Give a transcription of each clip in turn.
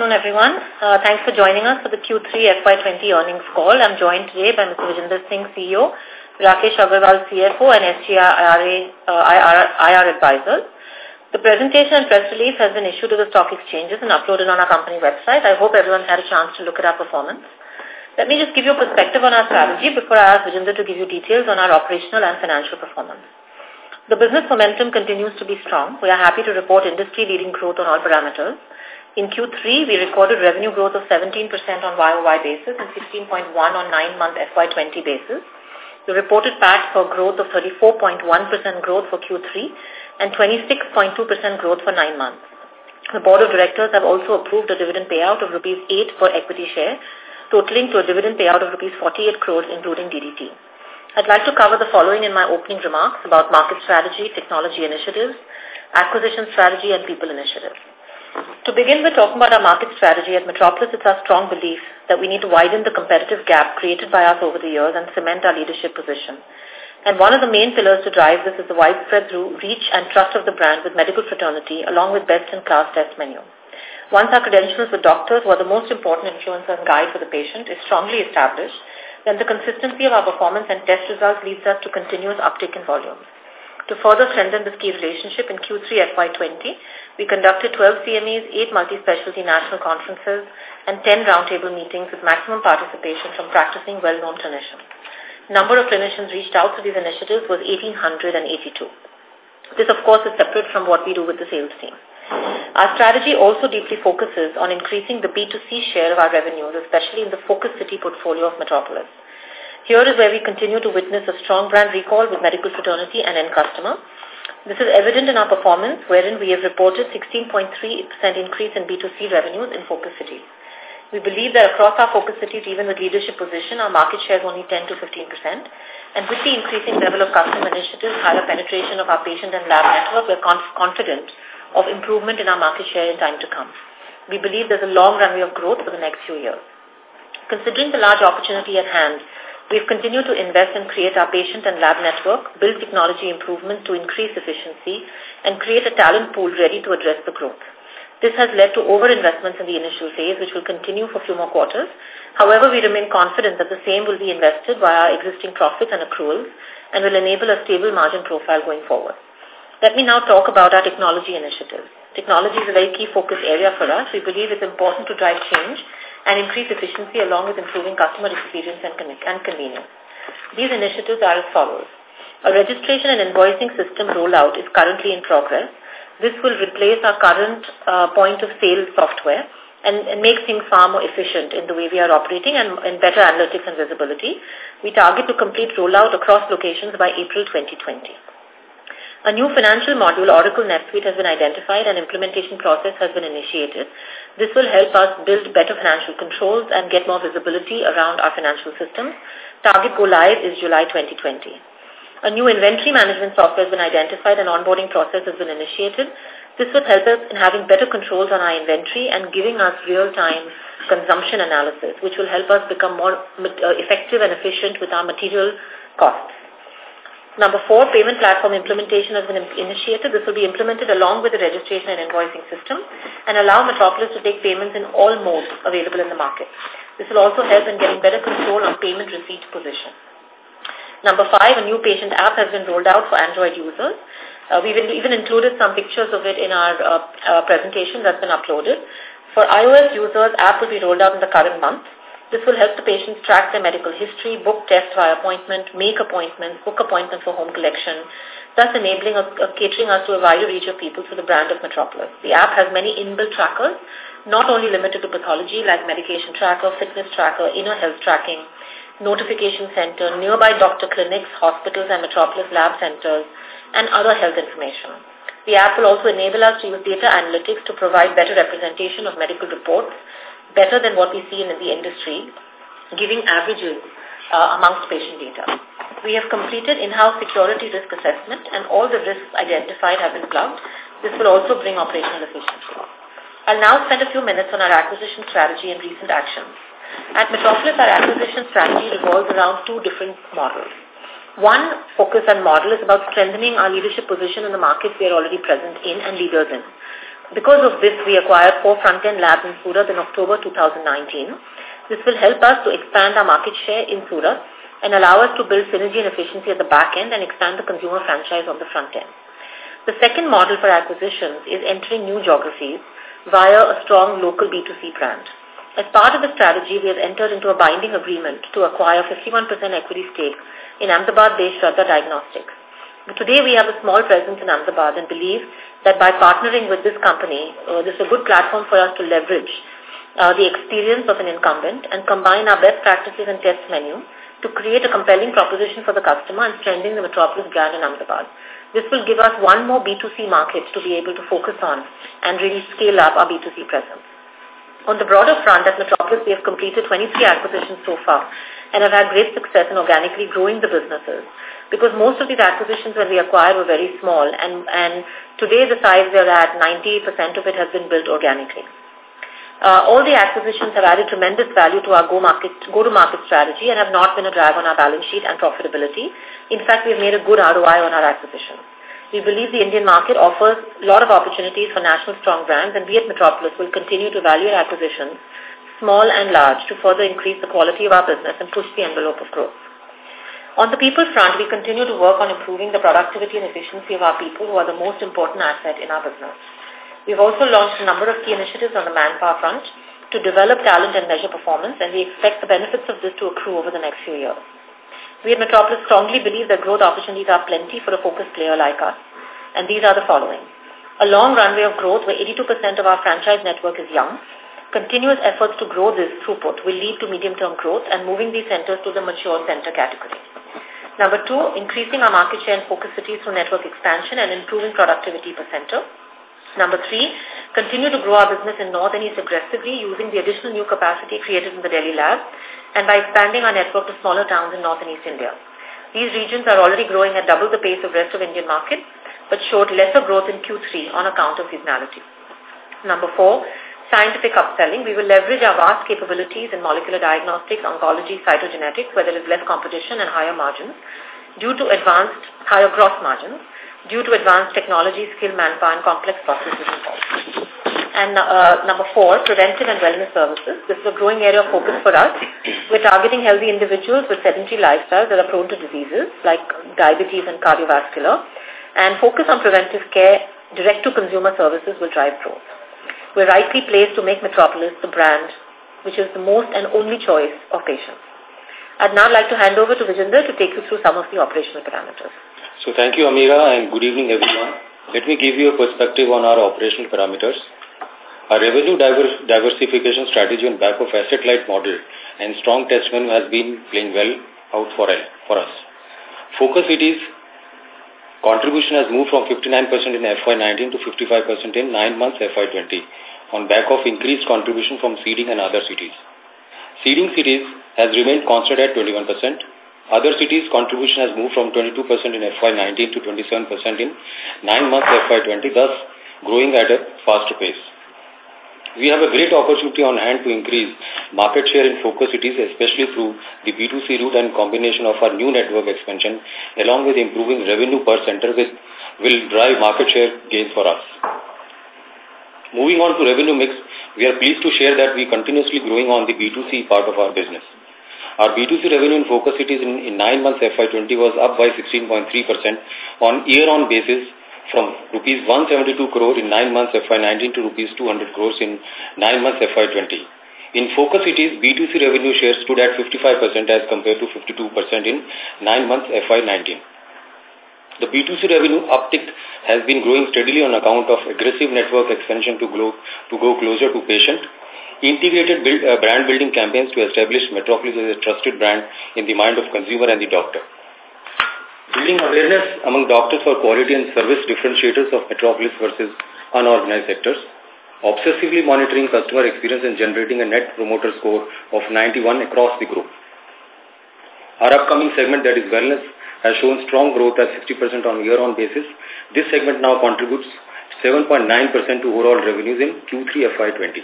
afternoon, everyone. Uh, thanks for joining us for the Q3 FY20 earnings call. I'm joined today by Mr. Vijender Singh, CEO, Rakesh Agarwal, CFO, and SGA uh, IR, IR advisors. The presentation and press release has been issued to the stock exchanges and uploaded on our company website. I hope everyone had a chance to look at our performance. Let me just give you a perspective on our strategy before I ask Vijender to give you details on our operational and financial performance. The business momentum continues to be strong. We are happy to report industry-leading growth on all parameters. In Q3, we recorded revenue growth of 17% on YOY basis and 16.1 on 9-month FY20 basis. The reported PAT for growth of 34.1% growth for Q3 and 26.2% growth for 9 months. The Board of Directors have also approved a dividend payout of rupees 8 per equity share, totaling to a dividend payout of rupees 48 crores including DDT. I'd like to cover the following in my opening remarks about market strategy, technology initiatives, acquisition strategy, and people initiatives. To begin with talking about our market strategy at Metropolis, it's our strong belief that we need to widen the competitive gap created by us over the years and cement our leadership position. And one of the main pillars to drive this is the widespread through reach and trust of the brand with medical fraternity along with best-in-class test menu. Once our credentials with doctors, who are the most important influencer and guide for the patient, is strongly established, then the consistency of our performance and test results leads us to continuous uptick in volumes. To further strengthen this key relationship, in Q3 FY20, we conducted 12 CMEs, 8 multi-specialty national conferences, and 10 roundtable meetings with maximum participation from practicing well-known clinicians. Number of clinicians reached out to these initiatives was 1,882. This, of course, is separate from what we do with the sales team. Our strategy also deeply focuses on increasing the B2C share of our revenues, especially in the focus city portfolio of Metropolis. Here is where we continue to witness a strong brand recall with medical fraternity and end customer. This is evident in our performance, wherein we have reported 16.3% increase in B2C revenues in focus cities. We believe that across our focus cities, even with leadership position, our market share is only 10 to 15%. And with the increasing level of customer initiatives, higher penetration of our patient and lab network, we're conf confident of improvement in our market share in time to come. We believe there's a long runway of growth for the next few years. Considering the large opportunity at hand, We've continued to invest and create our patient and lab network, build technology improvements to increase efficiency, and create a talent pool ready to address the growth. This has led to over-investments in the initial phase, which will continue for a few more quarters. However, we remain confident that the same will be invested via our existing profits and accruals and will enable a stable margin profile going forward. Let me now talk about our technology initiatives. Technology is a very key focus area for us. We believe it's important to drive change and increase efficiency along with improving customer experience and, and convenience. These initiatives are as follows. A registration and invoicing system rollout is currently in progress. This will replace our current uh, point of sale software and, and make things far more efficient in the way we are operating and, and better analytics and visibility. We target to complete rollout across locations by April 2020. A new financial module, Oracle NetSuite, has been identified and implementation process has been initiated. This will help us build better financial controls and get more visibility around our financial systems. Target go live is July 2020. A new inventory management software has been identified and onboarding process has been initiated. This will help us in having better controls on our inventory and giving us real-time consumption analysis, which will help us become more uh, effective and efficient with our material costs. Number four, payment platform implementation has been initiated. This will be implemented along with the registration and invoicing system and allow Metropolis to take payments in all modes available in the market. This will also help in getting better control on payment receipt position. Number five, a new patient app has been rolled out for Android users. Uh, we've even included some pictures of it in our uh, uh, presentation that's been uploaded. For iOS users, app will be rolled out in the current month. This will help the patients track their medical history, book tests via appointment, make appointments, book appointments for home collection, thus enabling a catering us to a wider reach of people through the brand of Metropolis. The app has many inbuilt trackers, not only limited to pathology like medication tracker, fitness tracker, inner health tracking, notification center, nearby doctor clinics, hospitals and Metropolis lab centers, and other health information. The app will also enable us to use data analytics to provide better representation of medical reports better than what we see in the industry, giving averages uh, amongst patient data. We have completed in-house security risk assessment and all the risks identified have been plugged. This will also bring operational efficiency. I'll now spend a few minutes on our acquisition strategy and recent actions. At Metropolis, our acquisition strategy revolves around two different models. One focus and model is about strengthening our leadership position in the markets we are already present in and leaders in. Because of this, we acquired four front-end labs in Surat in October 2019. This will help us to expand our market share in Surat and allow us to build synergy and efficiency at the back end and expand the consumer franchise on the front end. The second model for acquisitions is entering new geographies via a strong local B2C brand. As part of the strategy, we have entered into a binding agreement to acquire 51% equity stake in Ahmedabad-based Shraddha Diagnostics. Today, we have a small presence in Ahmedabad and believe that by partnering with this company, uh, this is a good platform for us to leverage uh, the experience of an incumbent and combine our best practices and test menu to create a compelling proposition for the customer and strengthen the Metropolis brand in Ahmedabad. This will give us one more B2C market to be able to focus on and really scale up our B2C presence. On the broader front, at Metropolis, we have completed 23 acquisitions so far and have had great success in organically growing the businesses because most of these acquisitions when we acquired were very small and, and today the size they're at, 90% of it has been built organically. Uh, all the acquisitions have added tremendous value to our go-to-market strategy and have not been a drag on our balance sheet and profitability. In fact, we've made a good ROI on our acquisitions. We believe the Indian market offers a lot of opportunities for national strong brands and we at Metropolis will continue to evaluate acquisitions, small and large, to further increase the quality of our business and push the envelope of growth. On the people front, we continue to work on improving the productivity and efficiency of our people who are the most important asset in our business. We've also launched a number of key initiatives on the manpower front to develop talent and measure performance, and we expect the benefits of this to accrue over the next few years. We at Metropolis strongly believe that growth opportunities are plenty for a focused player like us, and these are the following. A long runway of growth where 82% of our franchise network is young. Continuous efforts to grow this throughput will lead to medium-term growth and moving these centers to the mature center category. Number two, increasing our market share in focus cities through network expansion and improving productivity per center. Number three, continue to grow our business in North and East aggressively using the additional new capacity created in the Delhi lab and by expanding our network to smaller towns in North and East India. These regions are already growing at double the pace of rest of Indian market, but showed lesser growth in Q3 on account of seasonality. Number four, scientific upselling. We will leverage our vast capabilities in molecular diagnostics, oncology, cytogenetics, where there is less competition and higher margins, due to advanced higher gross margins due to advanced technology, skilled manpower, and complex processes involved. And uh, number four, preventive and wellness services. This is a growing area of focus for us. We're targeting healthy individuals with sedentary lifestyles that are prone to diseases like diabetes and cardiovascular. And focus on preventive care, direct-to-consumer services will drive growth. We're rightly placed to make Metropolis the brand which is the most and only choice of patients. I'd now like to hand over to Vijender to take you through some of the operational parameters. So thank you, Ameera, and good evening, everyone. Let me give you a perspective on our operational parameters. Our revenue diver diversification strategy on back of asset-light model and strong test menu has been playing well out for, for us. Focus cities contribution has moved from 59% in FY19 to 55% in 9 months FY20 on back of increased contribution from seeding and other cities. Seeding cities has remained constant at 21%, other cities' contribution has moved from 22% in FY19 to 27% in 9 months FY20, thus growing at a faster pace. We have a great opportunity on hand to increase market share in focus cities, especially through the B2C route and combination of our new network expansion, along with improving revenue per center, which will drive market share gains for us. Moving on to revenue mix, we are pleased to share that we are continuously growing on the B2C part of our business. Our B2C revenue in focus cities in, in 9 months FY20 was up by 16.3% on year-on basis from rupees 172 crore in 9 months FY19 to rupees 200 crores in 9 months FY20. In focus cities, B2C revenue share stood at 55% as compared to 52% in 9 months FY19. The B2C revenue uptick has been growing steadily on account of aggressive network expansion to, grow, to go closer to patient integrated build, uh, brand building campaigns to establish Metropolis as a trusted brand in the mind of consumer and the doctor. Building awareness among doctors for quality and service differentiators of Metropolis versus unorganized sectors. Obsessively monitoring customer experience and generating a net promoter score of 91 across the group. Our upcoming segment that is wellness has shown strong growth at 60% on year-on basis. This segment now contributes 7.9% to overall revenues in Q3 FY20.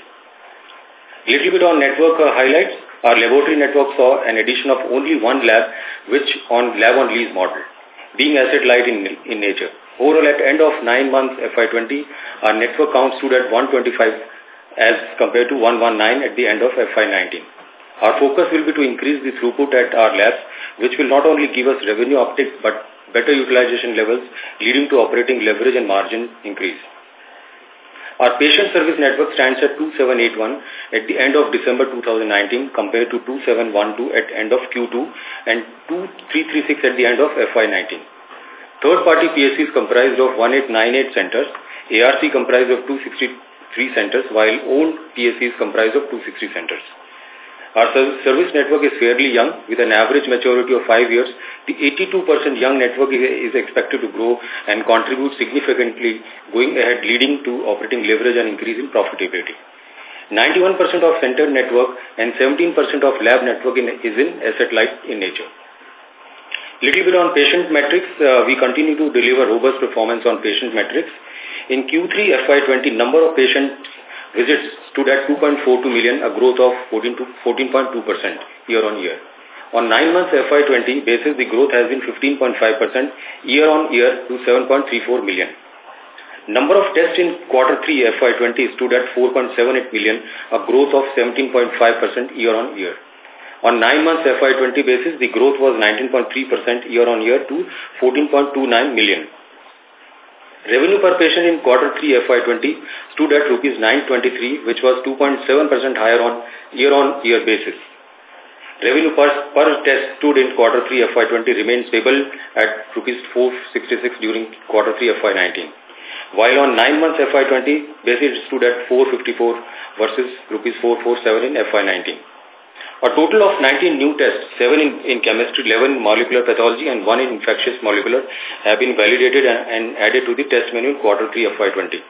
Little bit on network uh, highlights. Our laboratory network saw an addition of only one lab, which on lab on lease model, being asset light in, in nature. Overall, at end of 9 months FY20, our network count stood at 125 as compared to 119 at the end of FY19. Our focus will be to increase the throughput at our labs, which will not only give us revenue uptick but better utilization levels, leading to operating leverage and margin increase. Our patient service network stands at 2781 at the end of December 2019 compared to 2712 at end of Q2 and 2336 at the end of FY19. Third-party PSCs comprised of 1898 centers, ARC comprised of 263 centers, while owned PSCs comprised of 260 centers. Our service network is fairly young with an average maturity of 5 years. The 82% young network is expected to grow and contribute significantly going ahead leading to operating leverage and increase in profitability. 91% of center network and 17% of lab network in, is in asset-light in nature. Little bit on patient metrics, uh, we continue to deliver robust performance on patient metrics. In Q3 FY20, number of patients visits stood at 2.42 million, a growth of 14.2% year-on-year. On 9 months FY20 basis, the growth has been 15.5% year-on-year to 7.34 million. Number of tests in quarter 3 FY20 stood at 4.78 million, a growth of 17.5% year-on-year. On 9 months FY20 basis, the growth was 19.3% year-on-year to 14.29 million. Revenue per patient in quarter 3 FY20 stood at rupees 923, which was 2.7% higher on year-on-year basis. Revenue per, per test stood in quarter 3 FY20 remained stable at rupees 466 during quarter 3 FY19. While on 9 months FY20 basis stood at 454 versus rupees 447 in FY19. A total of 19 new tests, 7 in, in chemistry, 11 in molecular pathology and 1 in infectious molecular have been validated and, and added to the test menu in quarter 3 of FY20.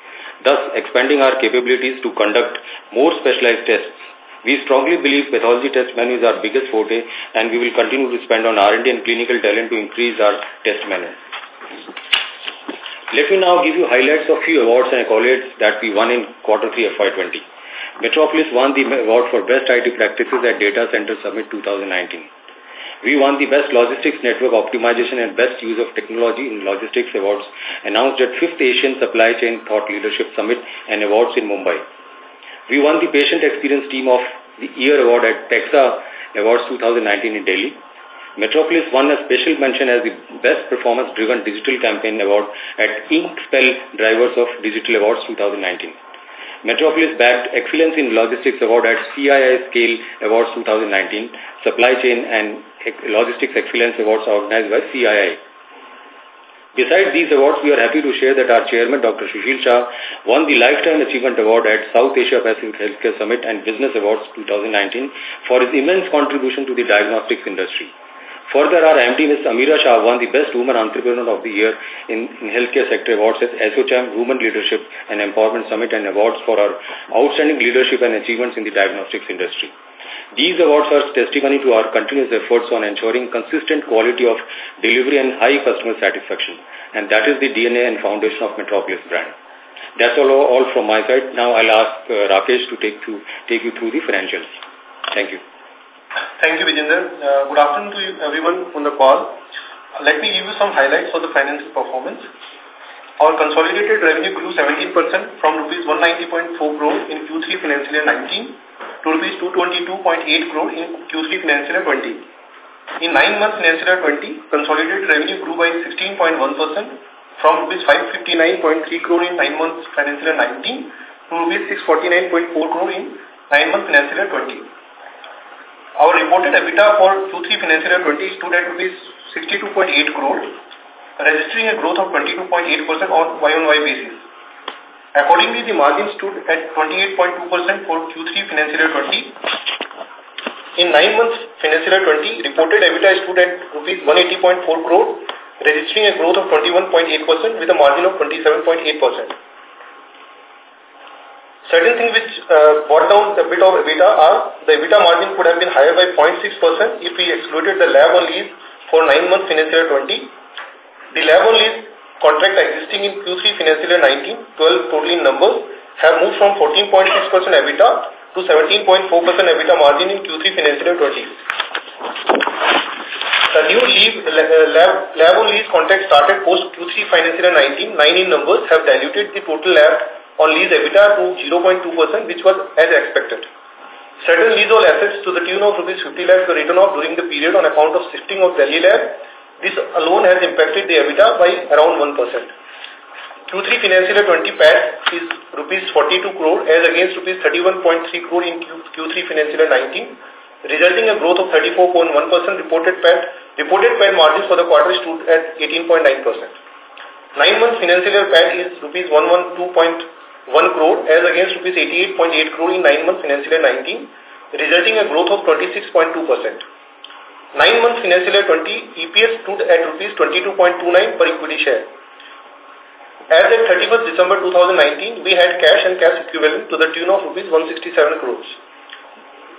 Thus, expanding our capabilities to conduct more specialized tests. We strongly believe pathology test menu is our biggest forte and we will continue to spend on R&D and clinical talent to increase our test menu. Let me now give you highlights of few awards and accolades that we won in quarter 3 of FY20. Metropolis won the award for Best IT Practices at Data Center Summit 2019. We won the Best Logistics Network Optimization and Best Use of Technology in Logistics Awards announced at 5th Asian Supply Chain Thought Leadership Summit and Awards in Mumbai. We won the Patient Experience Team of the Year Award at PEXA Awards 2019 in Delhi. Metropolis won a special mention as the Best Performance-Driven Digital Campaign Award at InkSpell Drivers of Digital Awards 2019. Metropolis bagged Excellence in Logistics Award at CII Scale Awards 2019, Supply Chain and Logistics Excellence Awards organized by CII. Besides these awards, we are happy to share that our chairman, Dr. Sushil Shah, won the Lifetime Achievement Award at South Asia Pacific Healthcare Summit and Business Awards 2019 for his immense contribution to the diagnostics industry. Further, our MD, Ms. Ameera Shah, won the Best Woman Entrepreneur of the Year in, in Healthcare Sector Awards at ASSOCHAM Women Leadership and Empowerment Summit and awards for our outstanding leadership and achievements in the diagnostics industry. These awards are testimony to our continuous efforts on ensuring consistent quality of delivery and high customer satisfaction. And that is the DNA and foundation of Metropolis brand. That's all, all from my side. Now I'll ask uh, Rakesh to take, to take you through the financials. Thank you. Thank you, Vijender. Uh, good afternoon to you, everyone on the call. Let me give you some highlights for the financial performance. Our consolidated revenue grew 17% from rupees 190.4 crore in Q3 financial year 19 to rupees 222.8 crore in Q3 financial year 20. In 9 months financial year 20, consolidated revenue grew by 16.1% from rupees 559.3 crore in 9 months financial year 19 to rupees 649.4 crore in 9 months financial year 20. Our reported EBITDA for Q3 financial year 20 stood at rupees 62.8 crore, registering a growth of 22.8% on Y-on-Y basis. Accordingly, the margin stood at 28.2% for Q3 financial year 20. In 9 months financial year 20, reported EBITDA stood at rupees 180.4 crore, registering a growth of 21.8% with a margin of 27.8%. Certain things which uh, brought down the bit of EBITDA are the EBITDA margin could have been higher by 0.6% if we excluded the lab on lease for 9 months financial year 20. The lab on lease contract existing in Q3 financial year 19, 12 total in numbers, have moved from 14.6% EBITDA to 17.4% EBITDA margin in Q3 financial year 20. The new leave, lab, lab on lease contract started post Q3 financial year 19, 9 in numbers have diluted the total lab on lease EBITDA to 0.2%, which was as expected. Certain leasehold assets to the tune of rupees 50 lakhs were written off during the period on account of shifting of Delhi lab. This alone has impacted the EBITDA by around 1%. Q3 financial year 20 PAT is rupees 42 crore as against rupees 31.3 crore in Q3 financial year 19, resulting a growth of 34.1% reported PAT. Reported PAT margins for the quarter stood at 18.9%. Nine months financial year PAT is rupees 112.1 1 crore as against rupees 88.8 crore in 9 months financial year 19, resulting a growth of 26.2%. 9 months financial year 20, EPS stood at rupees 22.29 per equity share. As at 31st December 2019, we had cash and cash equivalent to the tune of rupees 167 crores.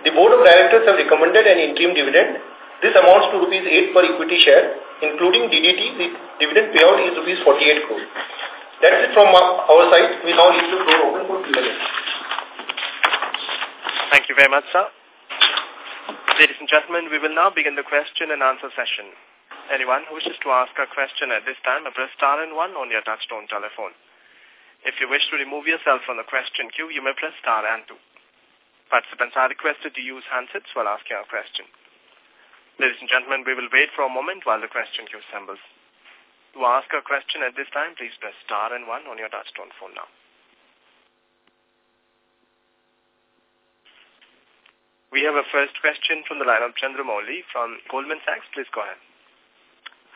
The board of directors have recommended an interim dividend. This amounts to rupees 8 per equity share, including DDT. The dividend payout is rupees 48 crores. That's it from our side. We now leave the floor open for Q&A. Thank you very much, sir. Ladies and gentlemen, we will now begin the question and answer session. Anyone who wishes to ask a question at this time, press star and one on your touchtone telephone. If you wish to remove yourself from the question queue, you may press star and two. Participants are requested to use handsets while asking a question. Ladies and gentlemen, we will wait for a moment while the question queue assembles. To ask a question at this time, please press star and one on your touchtone phone now. We have a first question from the line of Chandramouli from Goldman Sachs. Please go ahead.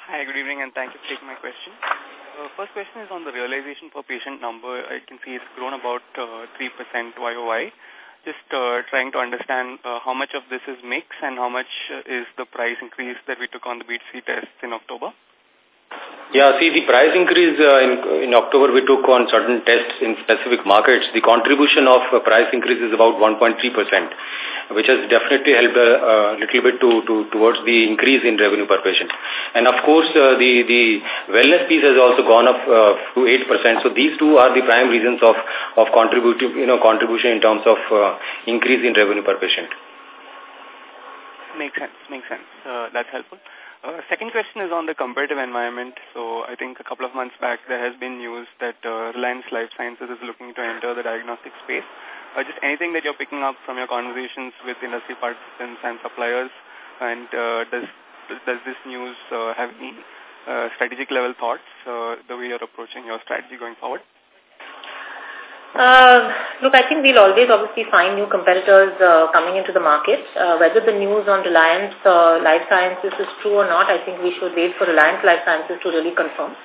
Hi, good evening, and thank you for taking my question. Uh, first question is on the realization per patient number. I can see it's grown about uh, 3% YOY. Just uh, trying to understand uh, how much of this is mix and how much is the price increase that we took on the B2C tests in October. Yeah, see, the price increase uh, in, in October we took on certain tests in specific markets. The contribution of uh, price increase is about 1.3%, which has definitely helped a uh, little bit to, to towards the increase in revenue per patient. And of course, uh, the, the wellness piece has also gone up uh, to 8%. So these two are the prime reasons of, of contributing, you know, contribution in terms of uh, increase in revenue per patient. Makes sense, makes sense. Uh, that's helpful. Uh, second question is on the competitive environment. So I think a couple of months back there has been news that uh, Reliance Life Sciences is looking to enter the diagnostic space. Uh, just anything that you're picking up from your conversations with industry participants and suppliers, and uh, does does this news uh, have any uh, strategic level thoughts uh, the way you're approaching your strategy going forward? Uh, look, I think we'll always obviously find new competitors uh, coming into the market. Uh, whether the news on Reliance uh, Life Sciences is true or not, I think we should wait for Reliance Life Sciences to really confirm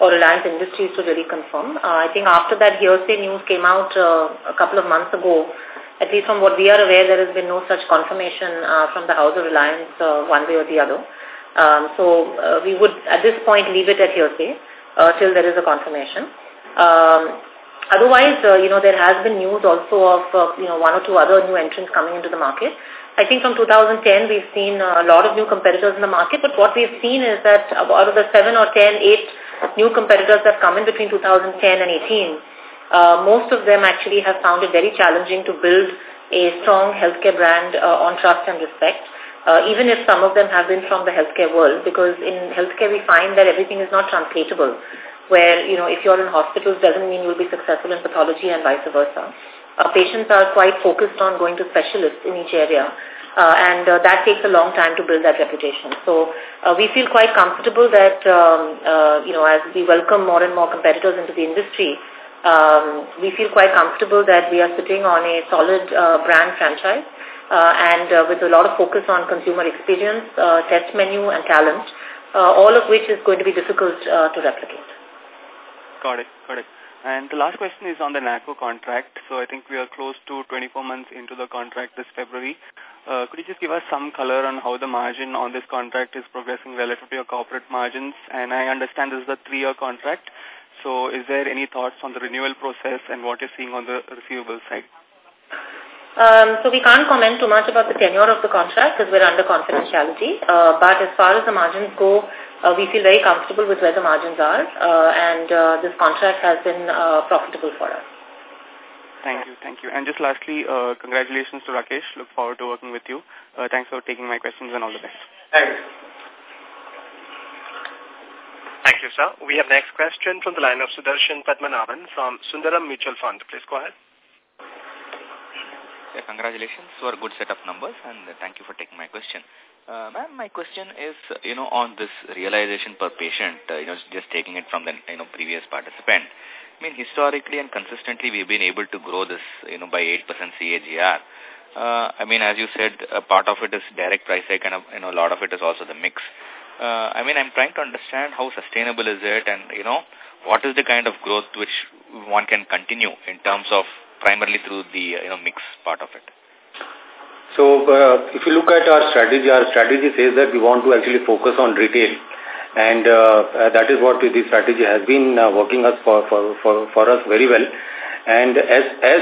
or Reliance Industries to really confirm. Uh, I think after that hearsay news came out uh, a couple of months ago, at least from what we are aware, there has been no such confirmation uh, from the House of Reliance uh, one way or the other. Um, so uh, we would at this point leave it at hearsay uh, till there is a confirmation. Um, Otherwise, uh, you know, there has been news also of, uh, you know, one or two other new entrants coming into the market. I think from 2010, we've seen a lot of new competitors in the market, but what we've seen is that out of the seven or ten, eight new competitors that come in between 2010 and 18, uh, most of them actually have found it very challenging to build a strong healthcare brand uh, on trust and respect. Uh, even if some of them have been from the healthcare world, because in healthcare we find that everything is not translatable where, you know, if you're in hospitals doesn't mean you'll be successful in pathology and vice versa. Uh, patients are quite focused on going to specialists in each area. Uh, and uh, that takes a long time to build that reputation. So uh, we feel quite comfortable that, um, uh, you know, as we welcome more and more competitors into the industry, um, we feel quite comfortable that we are sitting on a solid uh, brand franchise and with a lot of focus on consumer experience, test menu and talent, all of which is going to be difficult to replicate. Got it, got it. And the last question is on the NACO contract. So I think we are close to 24 months into the contract this February. Uh, could you just give us some color on how the margin on this contract is progressing relative to your corporate margins? And I understand this is a three-year contract. So is there any thoughts on the renewal process and what you're seeing on the receivable side? Um, so we can't comment too much about the tenure of the contract because we're under confidentiality. Uh, but as far as the margins go, uh, we feel very comfortable with where the margins are, uh, and uh, this contract has been uh, profitable for us. Thank you, thank you. And just lastly, uh, congratulations to Rakesh. Look forward to working with you. Uh, thanks for taking my questions and all the best. Thanks. Thank you, sir. We have next question from the line of Sudarshan Padmanabhan from Sundaram Mutual Fund. Please go ahead. Yeah, congratulations for a good set of numbers and thank you for taking my question. Uh, Ma'am, my question is, you know, on this realization per patient, uh, you know, just taking it from the, you know, previous participant. I mean, historically and consistently, we've been able to grow this, you know, by 8% CAGR. Uh, I mean, as you said, a part of it is direct price hike and, you know, a lot of it is also the mix. Uh, I mean, I'm trying to understand how sustainable is it and, you know, what is the kind of growth which one can continue in terms of primarily through the, you know, mix part of it. So uh, if you look at our strategy, our strategy says that we want to actually focus on retail. And uh, that is what the strategy has been uh, working us for, for, for, for us very well. And as, as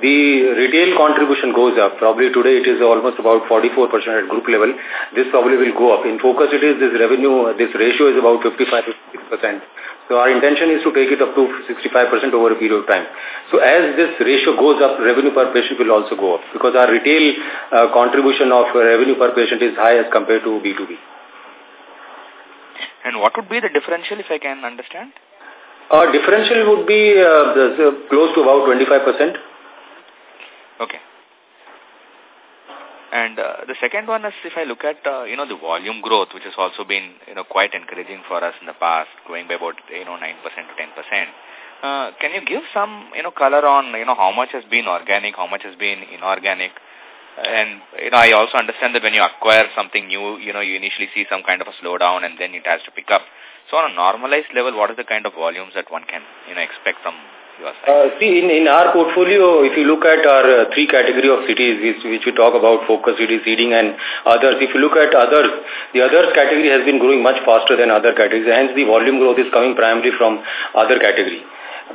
the retail contribution goes up, probably today it is almost about 44% at group level, this probably will go up. In focus it is this revenue, this ratio is about 55-56%. So our intention is to take it up to 65% over a period of time. So as this ratio goes up, revenue per patient will also go up because our retail uh, contribution of revenue per patient is high as compared to B2B. And what would be the differential if I can understand? Our differential would be uh, close to about 25%. Okay. And uh, the second one is if I look at, uh, you know, the volume growth, which has also been, you know, quite encouraging for us in the past, going by about, you know, 9% to 10%. Uh, can you give some, you know, color on, you know, how much has been organic, how much has been inorganic? And, you know, I also understand that when you acquire something new, you know, you initially see some kind of a slowdown and then it has to pick up. So on a normalized level, what is the kind of volumes that one can, you know, expect from uh, see, in, in our portfolio, if you look at our uh, three category of cities, which, which we talk about, focus cities, seeding and others, if you look at others, the others category has been growing much faster than other categories. Hence, the volume growth is coming primarily from other category.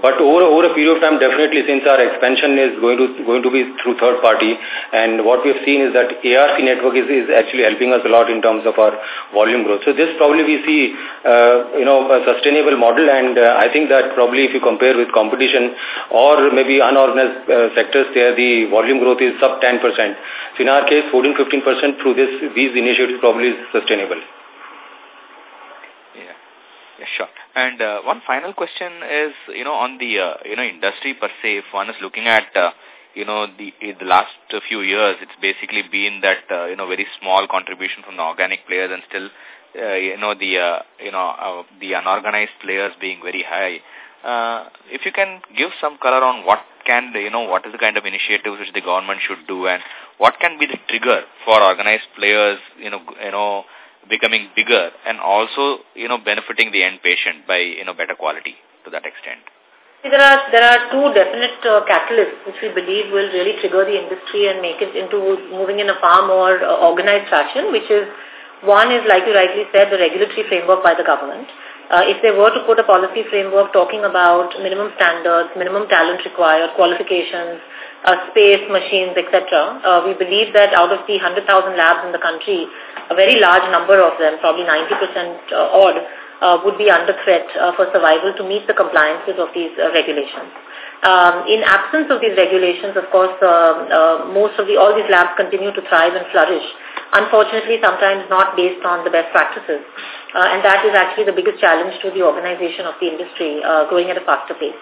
But over, over a period of time, definitely since our expansion is going to going to be through third party, and what we have seen is that ARC network is, is actually helping us a lot in terms of our volume growth. So this probably we see, uh, you know, a sustainable model, and uh, I think that probably if you compare with competition or maybe unorganized uh, sectors, there the volume growth is sub 10%. So in our case, 14-15% through this these initiatives probably is sustainable. Yeah, yeah, sure. And uh, one final question is, you know, on the, uh, you know, industry per se, if one is looking at, uh, you know, the, the last few years, it's basically been that, uh, you know, very small contribution from the organic players and still, uh, you know, the, uh, you know, uh, the unorganized players being very high. Uh, if you can give some color on what can, you know, what is the kind of initiatives which the government should do and what can be the trigger for organized players, you know, you know, becoming bigger and also, you know, benefiting the end patient by, you know, better quality to that extent? There are there are two definite uh, catalysts which we believe will really trigger the industry and make it into moving in a far more uh, organized fashion, which is one is, like you rightly said, the regulatory framework by the government. Uh, if they were to put a policy framework talking about minimum standards, minimum talent required, qualifications, uh, space, machines, etc., uh, we believe that out of the 100,000 labs in the country, a very large number of them, probably 90% uh, odd, uh, would be under threat uh, for survival to meet the compliances of these uh, regulations. Um, in absence of these regulations, of course, uh, uh, most of the all these labs continue to thrive and flourish. Unfortunately, sometimes not based on the best practices, uh, and that is actually the biggest challenge to the organization of the industry, uh, growing at a faster pace.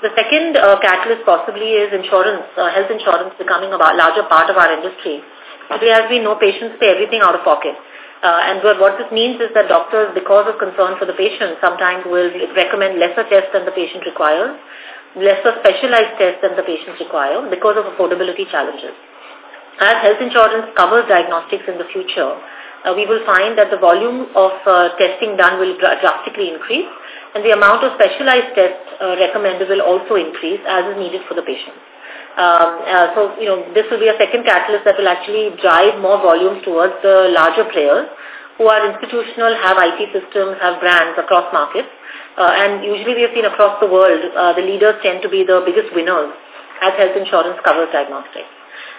The second uh, catalyst possibly is insurance, uh, health insurance becoming a larger part of our industry. There has been no patients pay everything out of pocket. Uh, and what this means is that doctors, because of concern for the patient, sometimes will recommend lesser tests than the patient requires, lesser specialized tests than the patients require because of affordability challenges. As health insurance covers diagnostics in the future, uh, we will find that the volume of uh, testing done will drastically increase and the amount of specialized tests uh, recommended will also increase as is needed for the patient. Um, uh, so, you know, this will be a second catalyst that will actually drive more volumes towards the larger players who are institutional, have IT systems, have brands across markets. Uh, and usually we have seen across the world, uh, the leaders tend to be the biggest winners as health insurance covers diagnostics.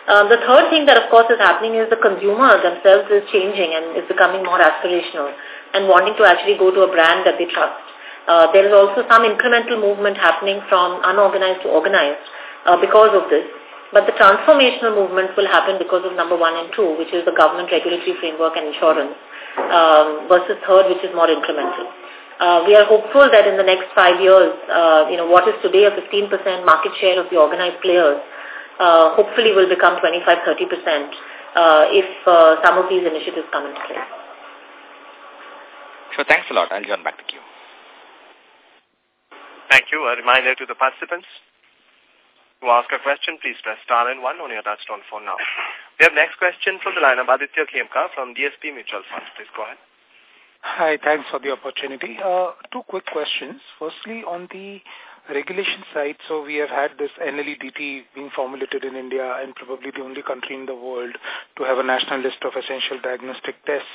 Um, the third thing that, of course, is happening is the consumer themselves is changing and is becoming more aspirational and wanting to actually go to a brand that they trust. Uh, there is also some incremental movement happening from unorganized to organized uh, because of this. But the transformational movement will happen because of number one and two, which is the government regulatory framework and insurance, um, versus third, which is more incremental. Uh, we are hopeful that in the next five years, uh, you know, what is today a 15% market share of the organized players, uh, hopefully will become 25-30% uh, if uh, some of these initiatives come into place. Sure, thanks a lot. I'll join back to you. Thank you. A reminder to the participants. To ask a question, please press star and one on your touchtone phone now. We have next question from the line of Aditya Khemka from DSP Mutual Fund. Please go ahead. Hi, thanks for the opportunity. Uh, two quick questions. Firstly, on the regulation side, so we have had this NLEDT being formulated in India and probably the only country in the world to have a national list of essential diagnostic tests.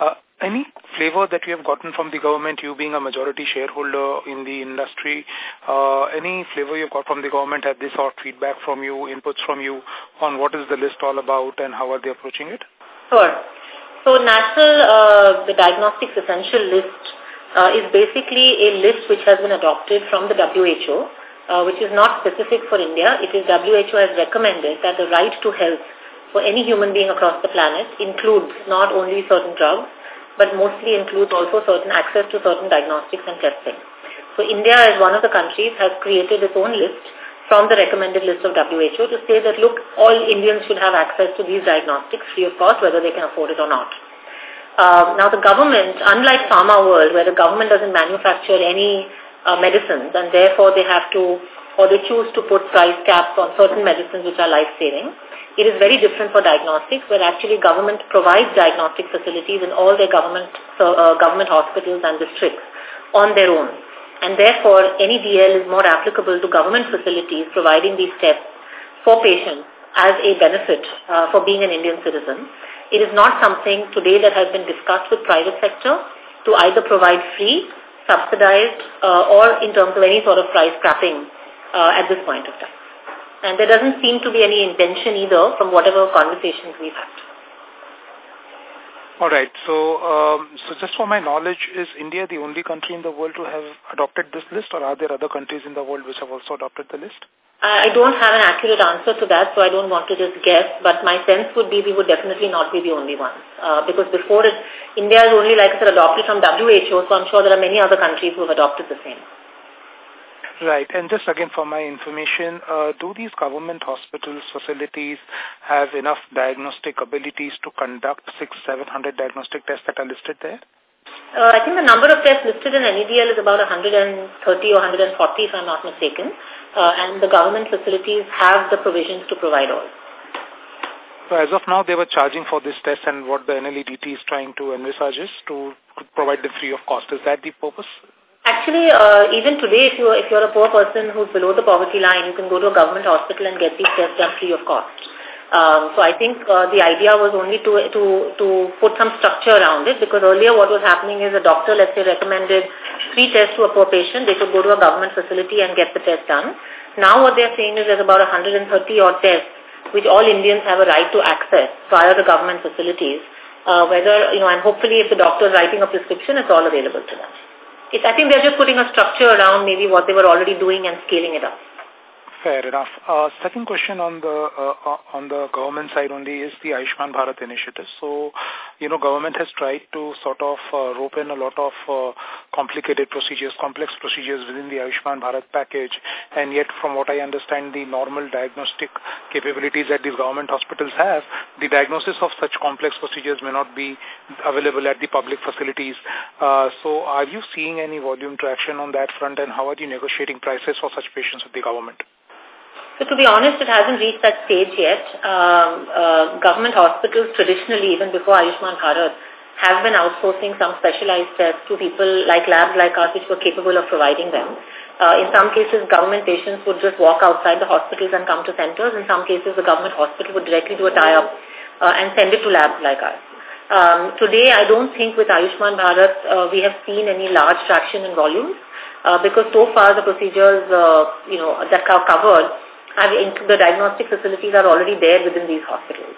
Uh, any flavor that you have gotten from the government, you being a majority shareholder in the industry, uh, any flavor you got from the government, have they sought feedback from you, inputs from you on what is the list all about and how are they approaching it? Sure. So national, uh, the diagnostics essential list uh, is basically a list which has been adopted from the WHO, uh, which is not specific for India. It is WHO has recommended that the right to health for any human being across the planet includes not only certain drugs, but mostly includes also certain access to certain diagnostics and testing. So India, as one of the countries, has created its own list from the recommended list of WHO to say that, look, all Indians should have access to these diagnostics free of cost, whether they can afford it or not. Uh, now the government, unlike pharma world, where the government doesn't manufacture any uh, medicines and therefore they have to, or they choose to put price caps on certain medicines which are life-saving, it is very different for diagnostics where actually government provides diagnostic facilities in all their government, so, uh, government hospitals and districts on their own. And therefore, any DL is more applicable to government facilities providing these tests for patients as a benefit uh, for being an Indian citizen. It is not something today that has been discussed with private sector to either provide free, subsidized, uh, or in terms of any sort of price capping uh, at this point of time. And there doesn't seem to be any intention either from whatever conversations we've had. All right. So, um, so just for my knowledge, is India the only country in the world to have adopted this list, or are there other countries in the world which have also adopted the list? I don't have an accurate answer to that, so I don't want to just guess, but my sense would be we would definitely not be the only ones. Uh, because before it, India is only, like I said, adopted from WHO, so I'm sure there are many other countries who have adopted the same. Right. And just again for my information, uh, do these government hospitals, facilities have enough diagnostic abilities to conduct six, seven hundred diagnostic tests that are listed there? Uh, I think the number of tests listed in NEDL is about 130 or 140 if I'm not mistaken uh, and the government facilities have the provisions to provide all. So as of now, they were charging for this test and what the NLEDT is trying to envisage is to provide them free of cost. Is that the purpose? Actually, uh, even today, if, you, if you're a poor person who's below the poverty line, you can go to a government hospital and get these tests done free of cost. Um, so I think uh, the idea was only to, to, to put some structure around it because earlier what was happening is a doctor, let's say, recommended three tests to a poor patient. They could go to a government facility and get the test done. Now what they're saying is there's about 130 odd tests which all Indians have a right to access via the government facilities. Uh, whether, you know, and hopefully if the doctor is writing a prescription, it's all available to them. It's, I think they're just putting a structure around maybe what they were already doing and scaling it up. Fair enough. Uh, second question on the uh, uh, on the government side only is the Ayushman Bharat initiative. So, you know, government has tried to sort of uh, rope in a lot of uh, complicated procedures, complex procedures within the Ayushman Bharat package, and yet, from what I understand, the normal diagnostic capabilities that these government hospitals have, the diagnosis of such complex procedures may not be available at the public facilities. Uh, so, are you seeing any volume traction on that front, and how are you negotiating prices for such patients with the government? So to be honest, it hasn't reached that stage yet. Um, uh, government hospitals traditionally, even before Ayushman Bharat, have been outsourcing some specialized tests to people like labs like us which were capable of providing them. Uh, in some cases, government patients would just walk outside the hospitals and come to centers. In some cases, the government hospital would directly do a tie-up uh, and send it to labs like us. Um, today, I don't think with Ayushman Bharat uh, we have seen any large traction in volumes uh, because so far the procedures uh, you know that are covered the diagnostic facilities are already there within these hospitals.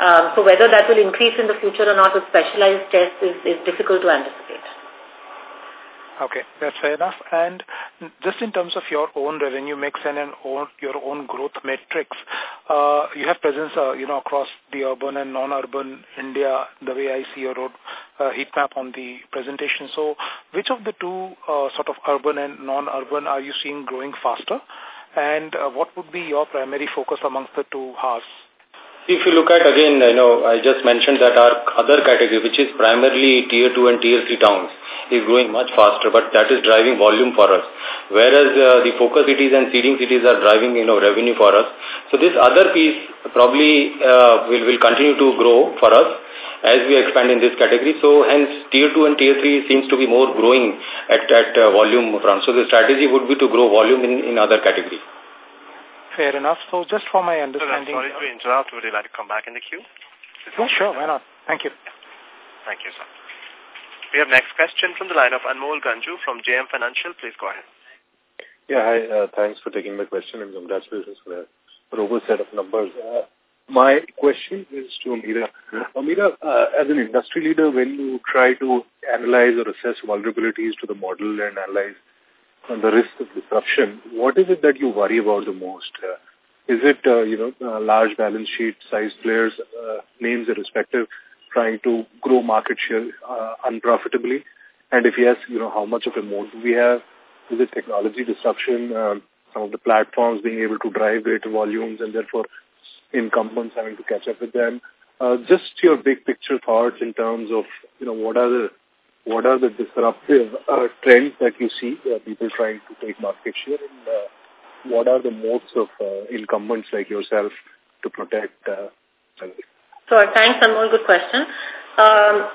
Um, so whether that will increase in the future or not with specialized tests is, is difficult to anticipate. Okay, that's fair enough. And just in terms of your own revenue mix and an own, your own growth metrics, uh, you have presence, uh, you know, across the urban and non-urban India, the way I see your road, uh, heat map on the presentation. So which of the two uh, sort of urban and non-urban are you seeing growing faster? And uh, what would be your primary focus amongst the two halves? If you look at again, you know, I just mentioned that our other category, which is primarily tier 2 and tier 3 towns, is growing much faster, but that is driving volume for us. Whereas uh, the focus cities and seeding cities are driving, you know, revenue for us. So this other piece probably uh, will, will continue to grow for us as we expand in this category. So hence tier 2 and tier 3 seems to be more growing at, at uh, volume front. So the strategy would be to grow volume in, in other category. Fair enough. So just for my understanding... sorry to interrupt. Would you like to come back in the queue? Yeah, sure. Why not? Thank you. Thank you, sir. We have next question from the line of Anmol Ganju from JM Financial. Please go ahead. Yeah, hi. Uh, thanks for taking my question and congratulations for a robust set of numbers. Uh, my question is to Amira. Ameera, uh, as an industry leader, when you try to analyze or assess vulnerabilities to the model and analyze on the risk of disruption, what is it that you worry about the most? Uh, is it, uh, you know, uh, large balance sheet size players, uh, names irrespective, trying to grow market share uh, unprofitably? And if yes, you know, how much of a moat do we have? Is it technology disruption, um, some of the platforms being able to drive greater volumes and therefore incumbents having to catch up with them? Uh, just your big picture thoughts in terms of, you know, what are the what are the disruptive uh, trends that you see, uh, people trying to take market share, and uh, what are the modes of uh, incumbents like yourself to protect uh, So thanks, Anmol. Good question. Um,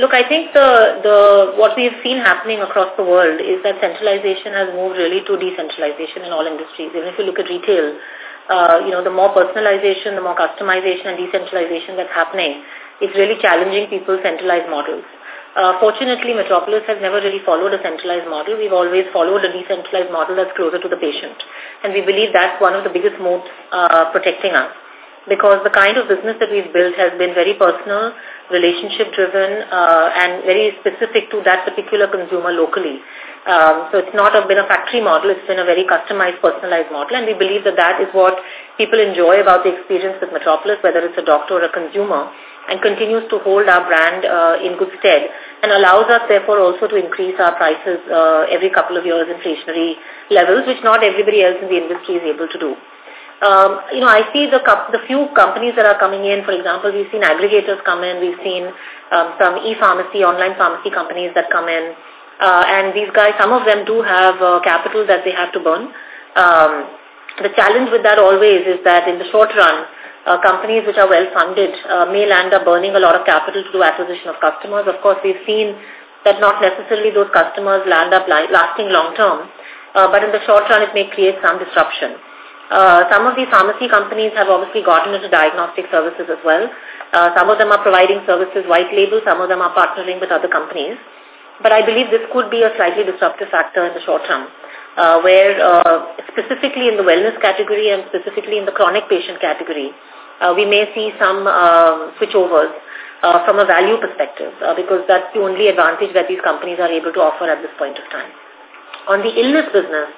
look, I think the the what we've seen happening across the world is that centralization has moved really to decentralization in all industries. Even if you look at retail, uh, you know, the more personalization, the more customization and decentralization that's happening, it's really challenging people's centralized models. Uh, fortunately, Metropolis has never really followed a centralized model. We've always followed a decentralized model that's closer to the patient. And we believe that's one of the biggest moats uh, protecting us. Because the kind of business that we've built has been very personal, relationship-driven, uh, and very specific to that particular consumer locally. Um, so it's not a, been a factory model, it's been a very customized, personalized model, and we believe that that is what people enjoy about the experience with Metropolis, whether it's a doctor or a consumer and continues to hold our brand uh, in good stead and allows us therefore also to increase our prices uh, every couple of years inflationary levels, which not everybody else in the industry is able to do. Um, you know, I see the the few companies that are coming in, for example, we've seen aggregators come in, we've seen um, some e-pharmacy, online pharmacy companies that come in, uh, and these guys, some of them do have uh, capital that they have to burn. Um, the challenge with that always is that in the short run, uh, companies which are well funded uh, may land up burning a lot of capital to do acquisition of customers. Of course, we've seen that not necessarily those customers land up lasting long term, uh, but in the short run it may create some disruption. Uh, some of these pharmacy companies have obviously gotten into diagnostic services as well. Uh, some of them are providing services white label, some of them are partnering with other companies. But I believe this could be a slightly disruptive factor in the short term, uh, where uh, specifically in the wellness category and specifically in the chronic patient category, uh, we may see some uh, switchovers uh, from a value perspective uh, because that's the only advantage that these companies are able to offer at this point of time. On the illness business,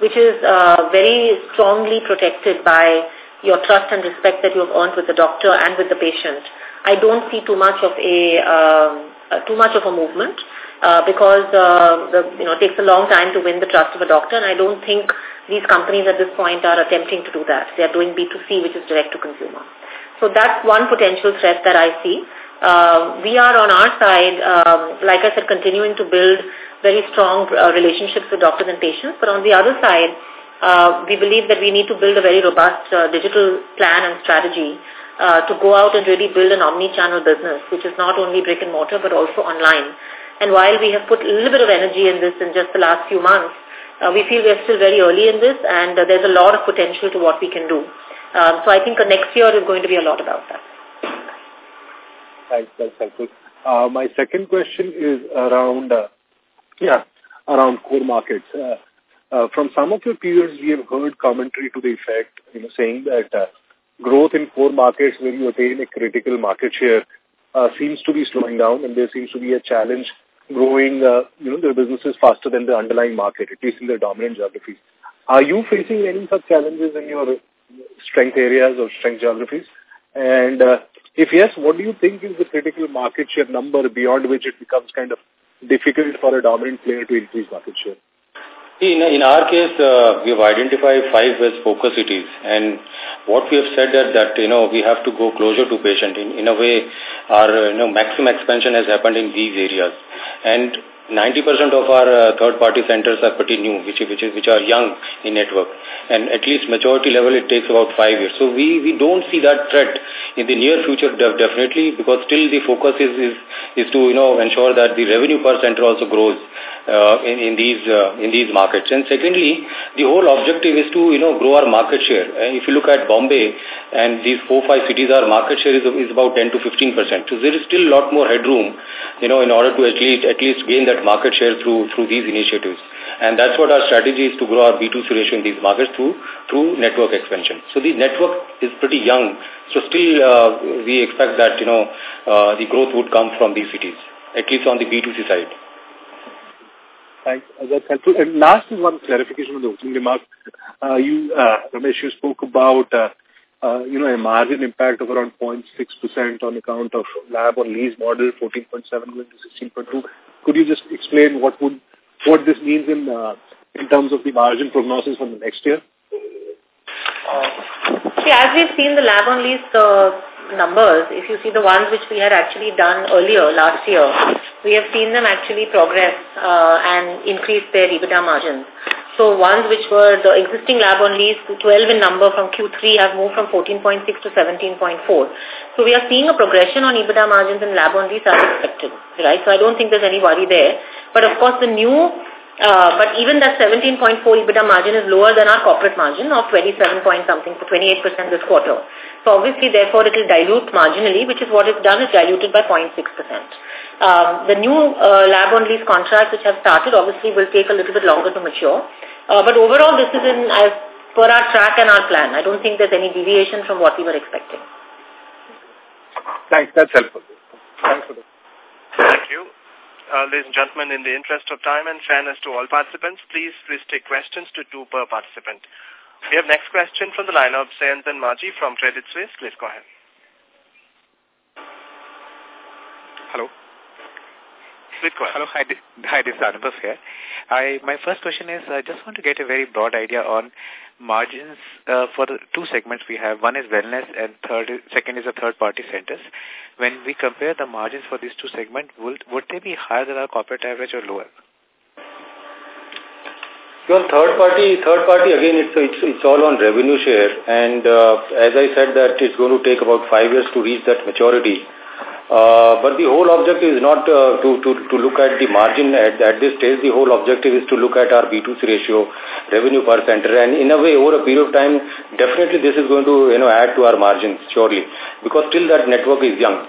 which is uh, very strongly protected by your trust and respect that you have earned with the doctor and with the patient, I don't see too much of a uh, too much of a movement uh, because uh, the, you know, it takes a long time to win the trust of a doctor and I don't think these companies at this point are attempting to do that. They are doing B2C, which is direct to consumer. So that's one potential threat that I see. Uh, we are on our side, um, like I said, continuing to build very strong uh, relationships with doctors and patients. But on the other side, uh, we believe that we need to build a very robust uh, digital plan and strategy uh, to go out and really build an omni-channel business, which is not only brick and mortar but also online. And while we have put a little bit of energy in this in just the last few months, uh, we feel we're still very early in this and uh, there's a lot of potential to what we can do. Um, so I think uh, next year is going to be a lot about that. Thanks, that's helpful. Uh, my second question is around, uh, yeah, around core markets. Uh, uh, from some of your peers, we have heard commentary to the effect, you know, saying that uh, growth in core markets where you attain a critical market share uh, seems to be slowing down and there seems to be a challenge growing, uh, you know, their businesses faster than the underlying market, at least in their dominant geographies. Are you facing any such challenges in your strength areas or strength geographies? And uh, If yes, what do you think is the critical market share number beyond which it becomes kind of difficult for a dominant player to increase market share? In, in our case, uh, we have identified five as focus cities and what we have said that, that you know, we have to go closer to patient. In, in a way, our you know, maximum expansion has happened in these areas. And 90% of our uh, third-party centers are pretty new, which, which, is, which are young in network. And at least maturity level, it takes about five years. So we, we don't see that threat in the near future, definitely, because still the focus is, is, is to, you know, ensure that the revenue per center also grows uh, in, in, these, uh, in these markets. And secondly, the whole objective is to, you know, grow our market share. And if you look at Bombay and these four, five cities, our market share is, is about 10 to 15%. So there is still a lot more headroom, you know, in order to at least, at least gain that that market share through through these initiatives. And that's what our strategy is to grow our B2C ratio in these markets through through network expansion. So the network is pretty young. So still uh, we expect that, you know, uh, the growth would come from these cities, at least on the B2C side. Thanks. Uh, that's helpful. And last is one clarification on the opening remark. Uh, you, uh, Ramesh, you spoke about uh, uh, you know, a margin impact of around 0.6% on account of lab on lease model, 14.7 going to 16.2. Could you just explain what would what this means in uh, in terms of the margin prognosis for the next year? See, as we've seen the lab on lease uh, numbers, if you see the ones which we had actually done earlier last year, we have seen them actually progress uh, and increase their EBITDA margins. So ones which were the existing lab on lease, 12 in number from Q3 have moved from 14.6 to 17.4. So we are seeing a progression on EBITDA margins in lab on lease as expected, right? So I don't think there's any worry there. But of course the new, uh, but even that 17.4 EBITDA margin is lower than our corporate margin of 27 point something, so 28% this quarter. So obviously therefore it will dilute marginally, which is what it's done, is diluted by 0.6%. Um, the new uh, lab on lease contracts which have started obviously will take a little bit longer to mature. Uh, but overall, this is in as per our track and our plan. I don't think there's any deviation from what we were expecting. Thanks. That's helpful. Thanks for that. Thank you. Uh, ladies and gentlemen, in the interest of time and fairness to all participants, please restrict questions to two per participant. We have next question from the line of Sayantan Maji from Credit Suisse. Please go ahead. Hello. Please go ahead. Hello. Hi, hi this is Anubhav here. I, my first question is, I just want to get a very broad idea on margins uh, for the two segments we have. One is wellness and third, second is the third-party centers. When we compare the margins for these two segments, would, would they be higher than our corporate average or lower? Your third party, third party again, it's it's it's all on revenue share, and uh, as I said that it's going to take about five years to reach that maturity. Uh, but the whole objective is not uh, to, to, to look at the margin at, at this stage. The whole objective is to look at our B2C ratio, revenue per center. And in a way, over a period of time, definitely this is going to you know add to our margins, surely. Because still that network is young.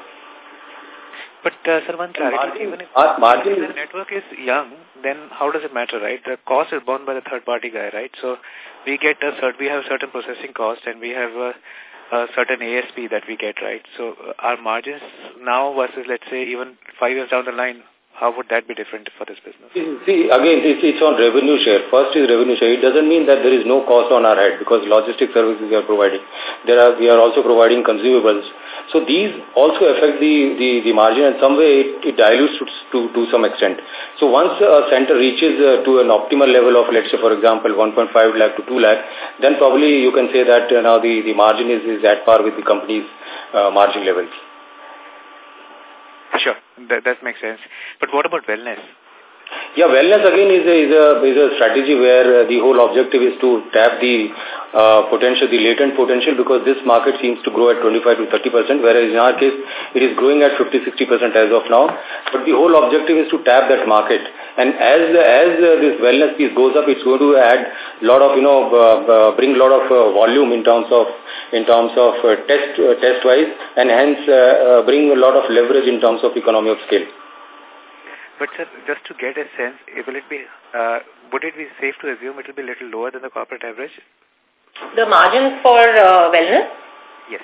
But, uh, sir, one clarity. Margin, even if, margin, if the network is young, then how does it matter, right? The cost is borne by the third-party guy, right? So we get a cert, we have certain processing cost and we have a a certain ASP that we get, right? So uh, our margins now versus, let's say, even five years down the line, how would that be different for this business? See, again, it's, it's on revenue share. First is revenue share. It doesn't mean that there is no cost on our head because logistic services we are providing. There are, we are also providing consumables. So these also affect the, the, the margin and some way it, it dilutes to, to some extent. So once a center reaches uh, to an optimal level of, let's say, for example, 1.5 lakh to 2 lakh, then probably you can say that uh, now the, the margin is, is at par with the company's uh, margin levels. Sure, that, that makes sense. But what about wellness? Yeah, wellness again is a, is a, is a strategy where uh, the whole objective is to tap the uh, potential, the latent potential because this market seems to grow at 25 to 30%, whereas in our case it is growing at 50-60% as of now. But the whole objective is to tap that market. And as as uh, this wellness piece goes up, it's going to add a lot of, you know, bring a lot of uh, volume in terms of in terms of uh, test test wise, and hence bring a lot of leverage in terms of economy of scale. But sir, just to get a sense, will it be, uh, would it be safe to assume it will be a little lower than the corporate average? The margins for uh, wellness? Yes.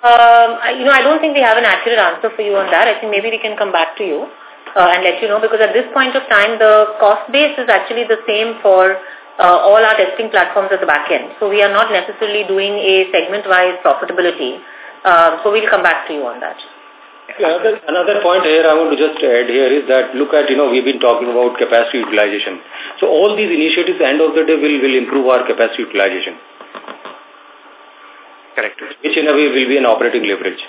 Um, I, you know, I don't think we have an accurate answer for you on that. I think maybe we can come back to you uh, and let you know because at this point of time, the cost base is actually the same for uh, all our testing platforms at the back end. So we are not necessarily doing a segment-wise profitability. Uh, so we'll come back to you on that. Another, another point here I want to just add here is that look at, you know, we've been talking about capacity utilization. So all these initiatives, end of the day, will, will improve our capacity utilization. Correct. Which in a way will be an operating leverage.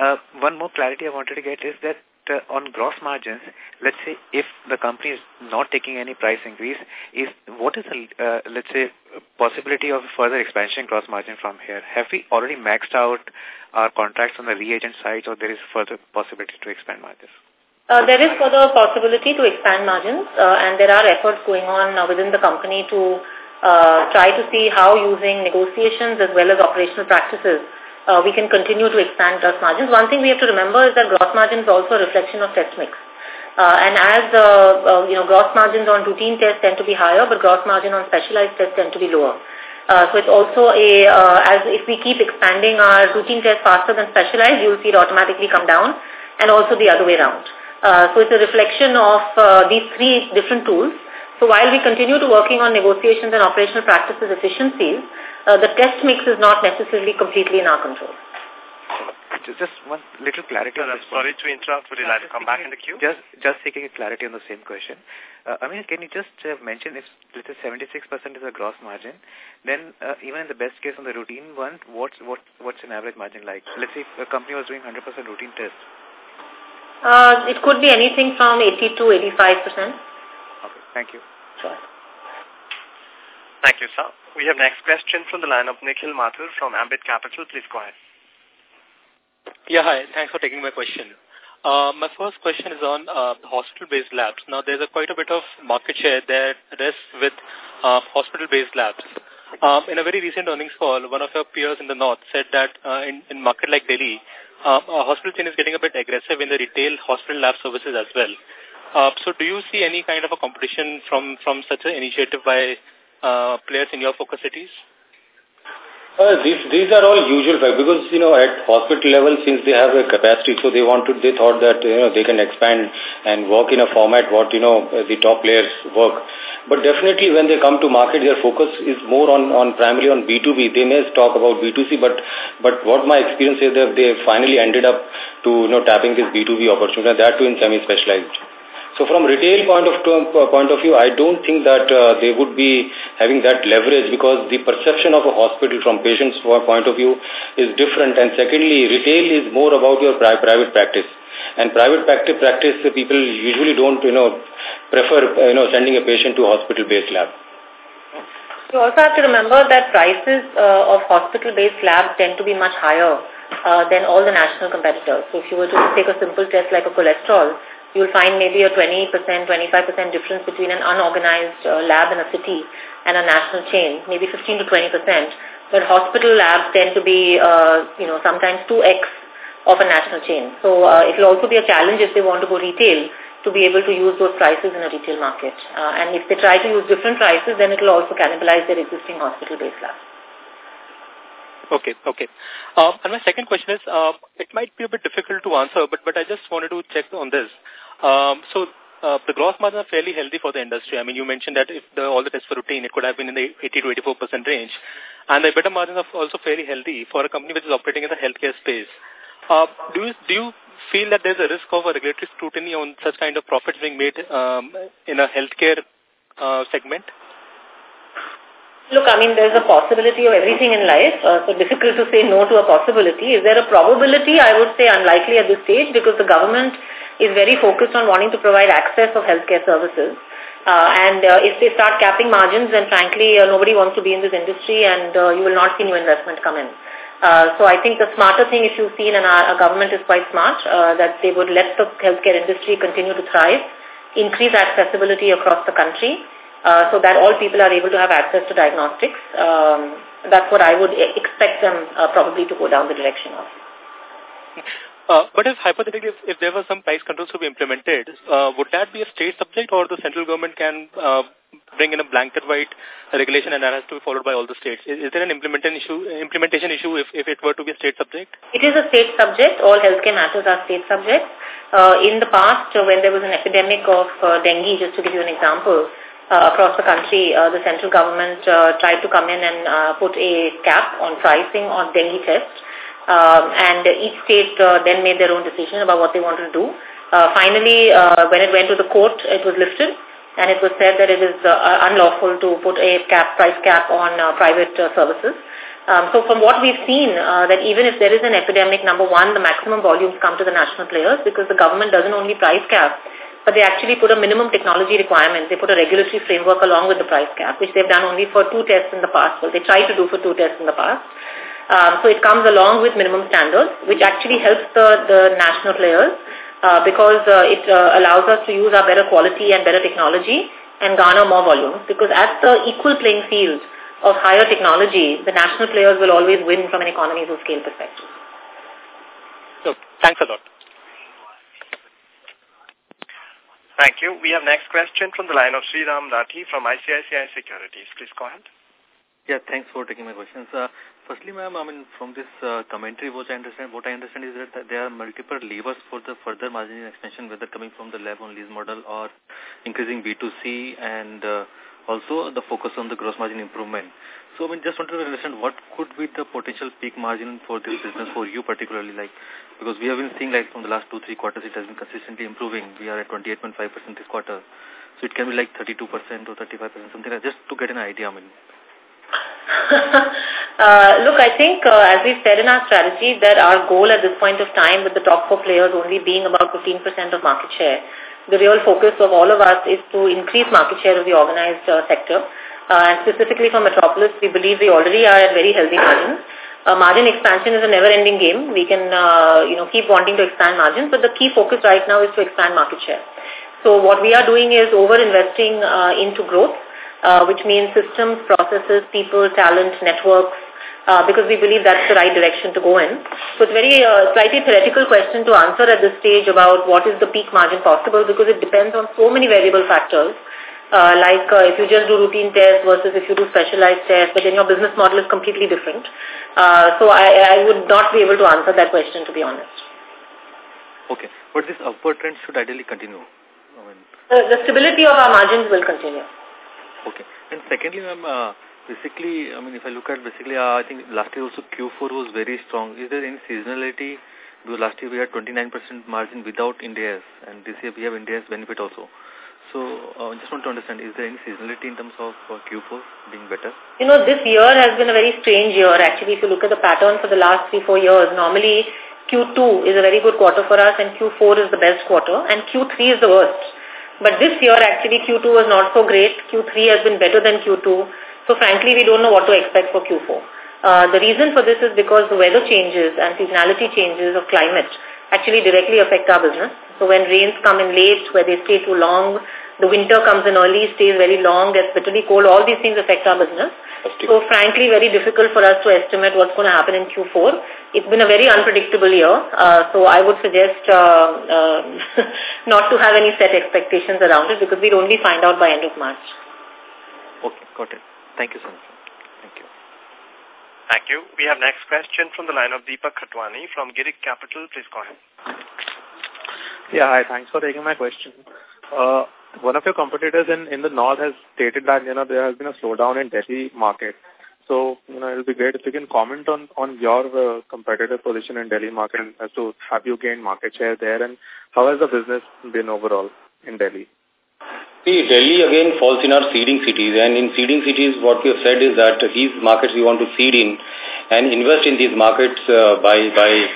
Uh, one more clarity I wanted to get is that uh, on gross margins, let's say if the company is not taking any price increase, is what is the, uh, let's say, possibility of further expansion gross margin from here? Have we already maxed out our contracts on the reagent side or there is further possibility to expand margins? Uh, there is further possibility to expand margins uh, and there are efforts going on uh, within the company to uh, try to see how using negotiations as well as operational practices uh, we can continue to expand gross margins. One thing we have to remember is that gross margin is also a reflection of test mix. Uh, and as, uh, you know, gross margins on routine tests tend to be higher, but gross margin on specialized tests tend to be lower. Uh, so it's also a, uh, as if we keep expanding our routine tests faster than specialized, you'll see it automatically come down, and also the other way around. Uh, so it's a reflection of uh, these three different tools. So while we continue to working on negotiations and operational practices efficiencies, uh, the test mix is not necessarily completely in our control. Just one little clarity on this Sorry to interrupt. Would you like to come back in the queue? Just, just seeking a clarity on the same question. Uh, I mean, can you just uh, mention if let's say 76% is a gross margin, then uh, even in the best case on the routine one, what's what what's an average margin like? Let's say if a company was doing 100% routine tests. Uh, it could be anything from 80 to 85 percent. Okay, thank you. Sure. Thank you, sir. We have next question from the line of Nikhil Mathur from Ambit Capital. Please go ahead. Yeah, hi. Thanks for taking my question. Uh, my first question is on uh, hospital-based labs. Now, there's a quite a bit of market share there rests with uh, hospital-based labs. Um, in a very recent earnings call, one of your peers in the north said that uh, in, in market like Delhi, uh, a hospital chain is getting a bit aggressive in the retail hospital lab services as well. Uh, so do you see any kind of a competition from, from such an initiative by uh, players in your focus cities? Uh, these these are all usual facts because you know at hospital level since they have a capacity so they wanted they thought that you know they can expand and work in a format what you know the top players work. But definitely when they come to market their focus is more on on primarily on B2B they may talk about B2C but but what my experience is that they finally ended up to you know tapping this B2B opportunity that too in semi specialized so from retail point of uh, point of view, I don't think that uh, they would be having that leverage because the perception of a hospital from patients' point of view is different. And secondly, retail is more about your pri private practice. And private practice, practice people usually don't, you know, prefer, you know, sending a patient to hospital-based lab. You also have to remember that prices uh, of hospital-based labs tend to be much higher uh, than all the national competitors. So if you were to take a simple test like a cholesterol, you'll find maybe a 20%, 25% difference between an unorganized uh, lab in a city and a national chain, maybe 15 to 20%. But hospital labs tend to be, uh, you know, sometimes 2x of a national chain. So uh, it will also be a challenge if they want to go retail to be able to use those prices in a retail market. Uh, and if they try to use different prices, then it will also cannibalize their existing hospital-based labs. Okay, okay. Uh, and my second question is, uh, it might be a bit difficult to answer, but but I just wanted to check on this. Um, so uh, the gross margins are fairly healthy for the industry. I mean, you mentioned that if the, all the tests were routine, it could have been in the 80 to 84 percent range, and the EBITDA margins are also fairly healthy for a company which is operating in the healthcare space. Uh, do you do you feel that there's a risk of a regulatory scrutiny on such kind of profits being made um, in a healthcare uh, segment? Look, I mean, there's a possibility of everything in life, uh, so difficult to say no to a possibility. Is there a probability? I would say unlikely at this stage because the government is very focused on wanting to provide access of healthcare services. Uh, and uh, if they start capping margins, then frankly, uh, nobody wants to be in this industry and uh, you will not see new investment come in. Uh, so I think the smarter thing, if you've seen, and our, our government is quite smart, uh, that they would let the healthcare industry continue to thrive, increase accessibility across the country, uh, so that all people are able to have access to diagnostics. Um, that's what I would expect them uh, probably to go down the direction of. Uh, but if hypothetically, if, if there were some price controls to be implemented, uh, would that be a state subject or the central government can uh, bring in a blanket white regulation and that has to be followed by all the states? Is, is there an implementation issue, implementation issue if, if it were to be a state subject? It is a state subject. All healthcare matters are state subjects. Uh, in the past, uh, when there was an epidemic of uh, dengue, just to give you an example, uh, across the country, uh, the central government uh, tried to come in and uh, put a cap on pricing on dengue tests. Um, and each state uh, then made their own decision about what they wanted to do. Uh, finally, uh, when it went to the court, it was lifted and it was said that it is uh, unlawful to put a cap, price cap on uh, private uh, services. Um, so from what we've seen, uh, that even if there is an epidemic, number one, the maximum volumes come to the national players because the government doesn't only price cap, but they actually put a minimum technology requirement. They put a regulatory framework along with the price cap, which they've done only for two tests in the past. Well, they tried to do for two tests in the past. Um, so it comes along with minimum standards, which actually helps the, the national players uh, because uh, it uh, allows us to use our better quality and better technology and garner more volumes because at the equal playing field of higher technology, the national players will always win from an economies of scale perspective. So, thanks a lot. Thank you. We have next question from the line of Sriram Rathi from ICICI Securities. Please go ahead. Yeah, thanks for taking my questions. Uh, firstly, ma'am, I mean, from this uh, commentary, what I understand, what I understand is that there are multiple levers for the further margin expansion, whether coming from the lab on lease model or increasing B2C and uh, also the focus on the gross margin improvement. So, I mean, just wanted to understand what could be the potential peak margin for this business for you particularly, like, because we have been seeing like from the last two, three quarters, it has been consistently improving. We are at 28.5% this quarter. So it can be like 32% or 35%, something like just to get an idea, I mean. uh, look, I think, uh, as we said in our strategy, that our goal at this point of time with the top four players only being about 15% of market share, the real focus of all of us is to increase market share of the organized uh, sector. And specifically for Metropolis, we believe we already are at very healthy margins. Uh, margin expansion is a never-ending game. We can, uh, you know, keep wanting to expand margins, but the key focus right now is to expand market share. So what we are doing is over-investing uh, into growth uh, which means systems, processes, people, talent, networks, uh, because we believe that's the right direction to go in. So it's very uh, slightly theoretical question to answer at this stage about what is the peak margin possible because it depends on so many variable factors. Uh, like uh, if you just do routine tests versus if you do specialized tests, but then your business model is completely different. Uh, so I, I would not be able to answer that question, to be honest. Okay. But this upward trend should ideally continue? I mean... the, the stability of our margins will continue. Okay. And secondly, ma'am, uh, basically, I mean, if I look at basically, uh, I think last year also Q4 was very strong. Is there any seasonality? Because last year we had 29% margin without Ind AS, and this year we have Ind AS benefit also. So, I uh, just want to understand, is there any seasonality in terms of uh, Q4 being better? You know, this year has been a very strange year, actually. If you look at the pattern for the last three, four years, normally Q2 is a very good quarter for us, and Q4 is the best quarter, and Q3 is the worst. But this year, actually, Q2 was not so great. Q3 has been better than Q2. So, frankly, we don't know what to expect for Q4. Uh, the reason for this is because the weather changes and seasonality changes of climate actually directly affect our business. So when rains come in late, where they stay too long, the winter comes in early, stays very long, gets bitterly cold, all these things affect our business. So frankly, very difficult for us to estimate what's going to happen in Q4. It's been a very unpredictable year, uh, so I would suggest uh, uh, not to have any set expectations around it because we'd only find out by end of March. Okay, got it. Thank you so much. Thank you. Thank you. We have next question from the line of Deepak Khatwani from Girik Capital. Please go ahead. Yeah, hi. Thanks for taking my question. Uh, one of your competitors in, in the north has stated that, you know, there has been a slowdown in Delhi market. So, you know, it will be great if you can comment on, on your uh, competitive position in Delhi market as to have you gained market share there and how has the business been overall in Delhi? See, Delhi again falls in our seeding cities and in seeding cities what we have said is that these markets we want to seed in and invest in these markets uh, by, by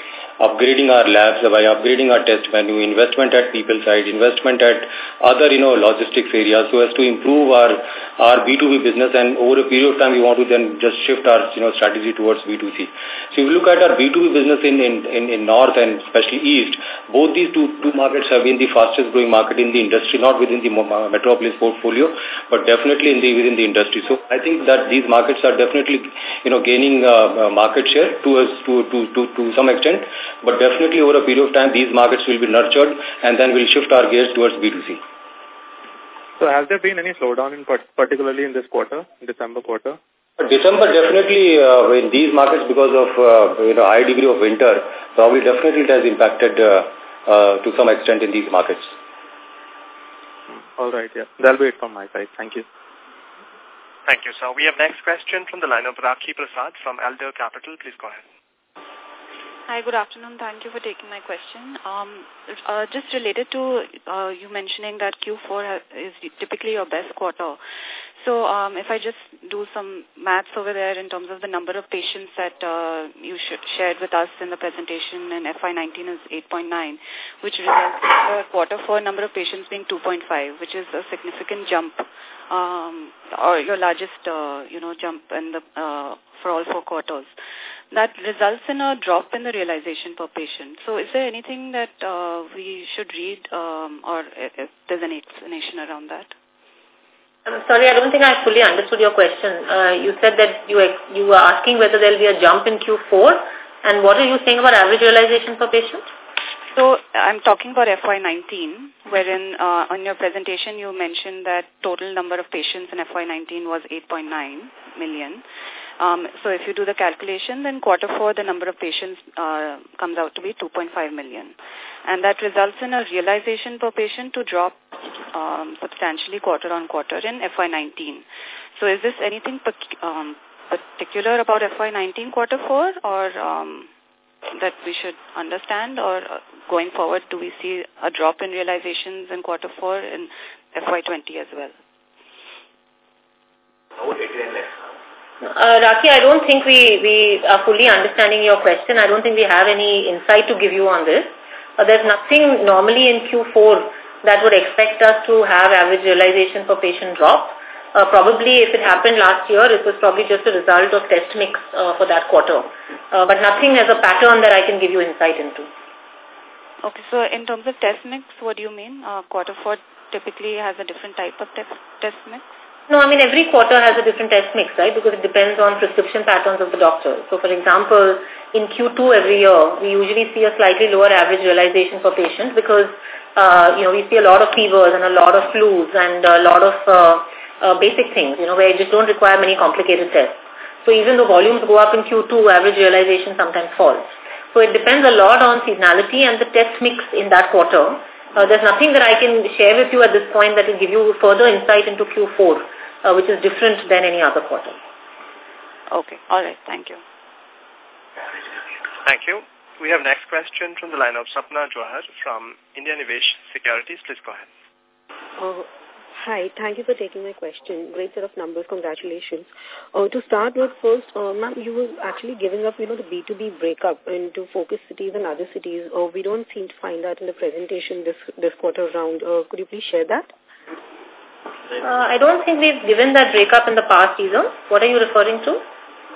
upgrading our labs, by upgrading our test menu, investment at people side, investment at other, you know, logistics areas so as to improve our, our B2B business and over a period of time we want to then just shift our, you know, strategy towards B2C. So if you look at our B2B business in, in, in, in North and especially East, both these two, two markets have been the fastest growing market in the industry, not within the Metropolis portfolio, but definitely in the, within the industry. So I think that these markets are definitely, you know, gaining uh, uh market share to, us, to, to, to, to some extent but definitely over a period of time, these markets will be nurtured and then we'll shift our gears towards B2C. So has there been any slowdown in particularly in this quarter, in December quarter? December definitely uh, in these markets because of uh, you know high degree of winter, probably definitely it has impacted uh, uh, to some extent in these markets. All right, yeah. That'll be it from my side. Thank you. Thank you, sir. We have next question from the line of Rakhi Prasad from Alder Capital. Please go ahead. Hi, good afternoon. Thank you for taking my question. Um, uh, just related to uh, you mentioning that Q4 is typically your best quarter. So um, if I just do some maths over there in terms of the number of patients that uh, you shared with us in the presentation and FY19 is 8.9, which results in quarter four number of patients being 2.5, which is a significant jump um, or your largest, uh, you know, jump in the uh, for all four quarters that results in a drop in the realization per patient. So is there anything that uh, we should read um, or if there's an explanation around that? I'm sorry, I don't think I fully understood your question. Uh, you said that you you were asking whether there will be a jump in Q4, and what are you saying about average realization per patient? So I'm talking about FY19, wherein uh, on your presentation you mentioned that total number of patients in FY19 was 8.9 million. Um, so if you do the calculation, then quarter four, the number of patients uh, comes out to be 2.5 million. And that results in a realization per patient to drop um, substantially quarter on quarter in FY19. So is this anything um, particular about FY19 quarter four or um, that we should understand or uh, going forward do we see a drop in realizations in quarter four in FY20 as well? Uh, Rakhi, I don't think we, we are fully understanding your question. I don't think we have any insight to give you on this. Uh, there's nothing normally in Q4 that would expect us to have average realization per patient drop. Uh, probably if it happened last year, it was probably just a result of test mix uh, for that quarter. Uh, but nothing as a pattern that I can give you insight into. Okay, so in terms of test mix, what do you mean? Uh, quarter four typically has a different type of test, test mix? No, I mean every quarter has a different test mix, right? Because it depends on prescription patterns of the doctor. So for example, in Q2 every year, we usually see a slightly lower average realization for patients because, uh, you know, we see a lot of fevers and a lot of flus and a lot of uh, uh, basic things, you know, where you just don't require many complicated tests. So even though volumes go up in Q2, average realization sometimes falls. So it depends a lot on seasonality and the test mix in that quarter. Uh, there's nothing that I can share with you at this point that will give you further insight into Q4, uh, which is different than any other quarter. Okay. All right. Thank you. Thank you. We have next question from the line of Sapna Johar from India Nivesh Securities. Please go ahead. Hi, thank you for taking my question. Great set of numbers. Congratulations. Uh, to start with first, uh, ma'am, you were actually giving up, you know, the B2B breakup into focus cities and other cities. Uh, we don't seem to find that in the presentation this this quarter round. Uh, could you please share that? Uh, I don't think we've given that breakup in the past either. What are you referring to?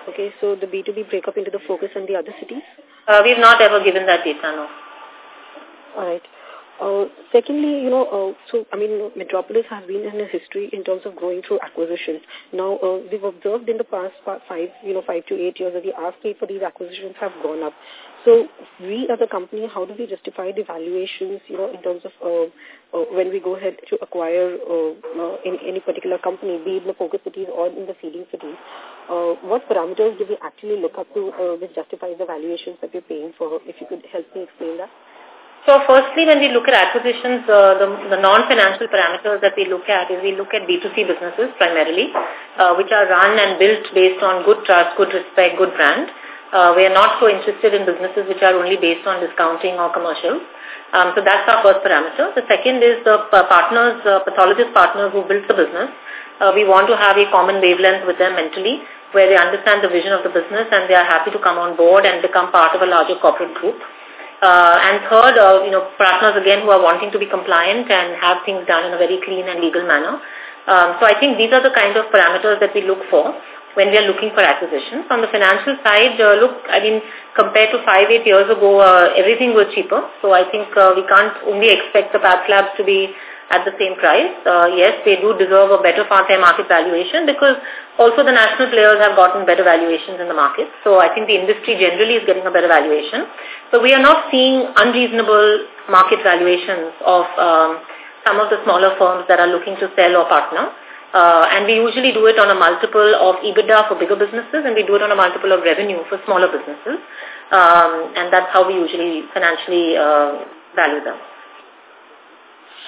Okay, so the B2B breakup into the focus and the other cities? Uh, we've not ever given that data, no. All right. Uh, secondly, you know, uh, so, I mean, Metropolis has been in a history in terms of growing through acquisitions. Now, uh, we've observed in the past five, you know, five to eight years that the ask rate for these acquisitions have gone up. So, we as a company, how do we justify the valuations, you know, in terms of uh, uh, when we go ahead to acquire uh, uh, in any particular company, be it in the focus cities or in the seeding cities? Uh, what parameters do we actually look up to uh, which justifies the valuations that we're paying for? If you could help me explain that. So firstly, when we look at acquisitions, uh, the, the non-financial parameters that we look at is we look at B2C businesses primarily, uh, which are run and built based on good trust, good respect, good brand. Uh, we are not so interested in businesses which are only based on discounting or commercial. Um, so that's our first parameter. The second is the partners, uh, pathologist partners who built the business. Uh, we want to have a common wavelength with them mentally where they understand the vision of the business and they are happy to come on board and become part of a larger corporate group. Uh, and third, uh, you know, partners again who are wanting to be compliant and have things done in a very clean and legal manner. Um, so I think these are the kind of parameters that we look for when we are looking for acquisitions. On the financial side, uh, look, I mean, compared to five, eight years ago, uh, everything was cheaper. So I think uh, we can't only expect the path labs to be at the same price. Uh, yes, they do deserve a better fair market valuation because also the national players have gotten better valuations in the market. So I think the industry generally is getting a better valuation. So we are not seeing unreasonable market valuations of um, some of the smaller firms that are looking to sell or partner. Uh, and we usually do it on a multiple of EBITDA for bigger businesses and we do it on a multiple of revenue for smaller businesses. Um, and that's how we usually financially uh, value them.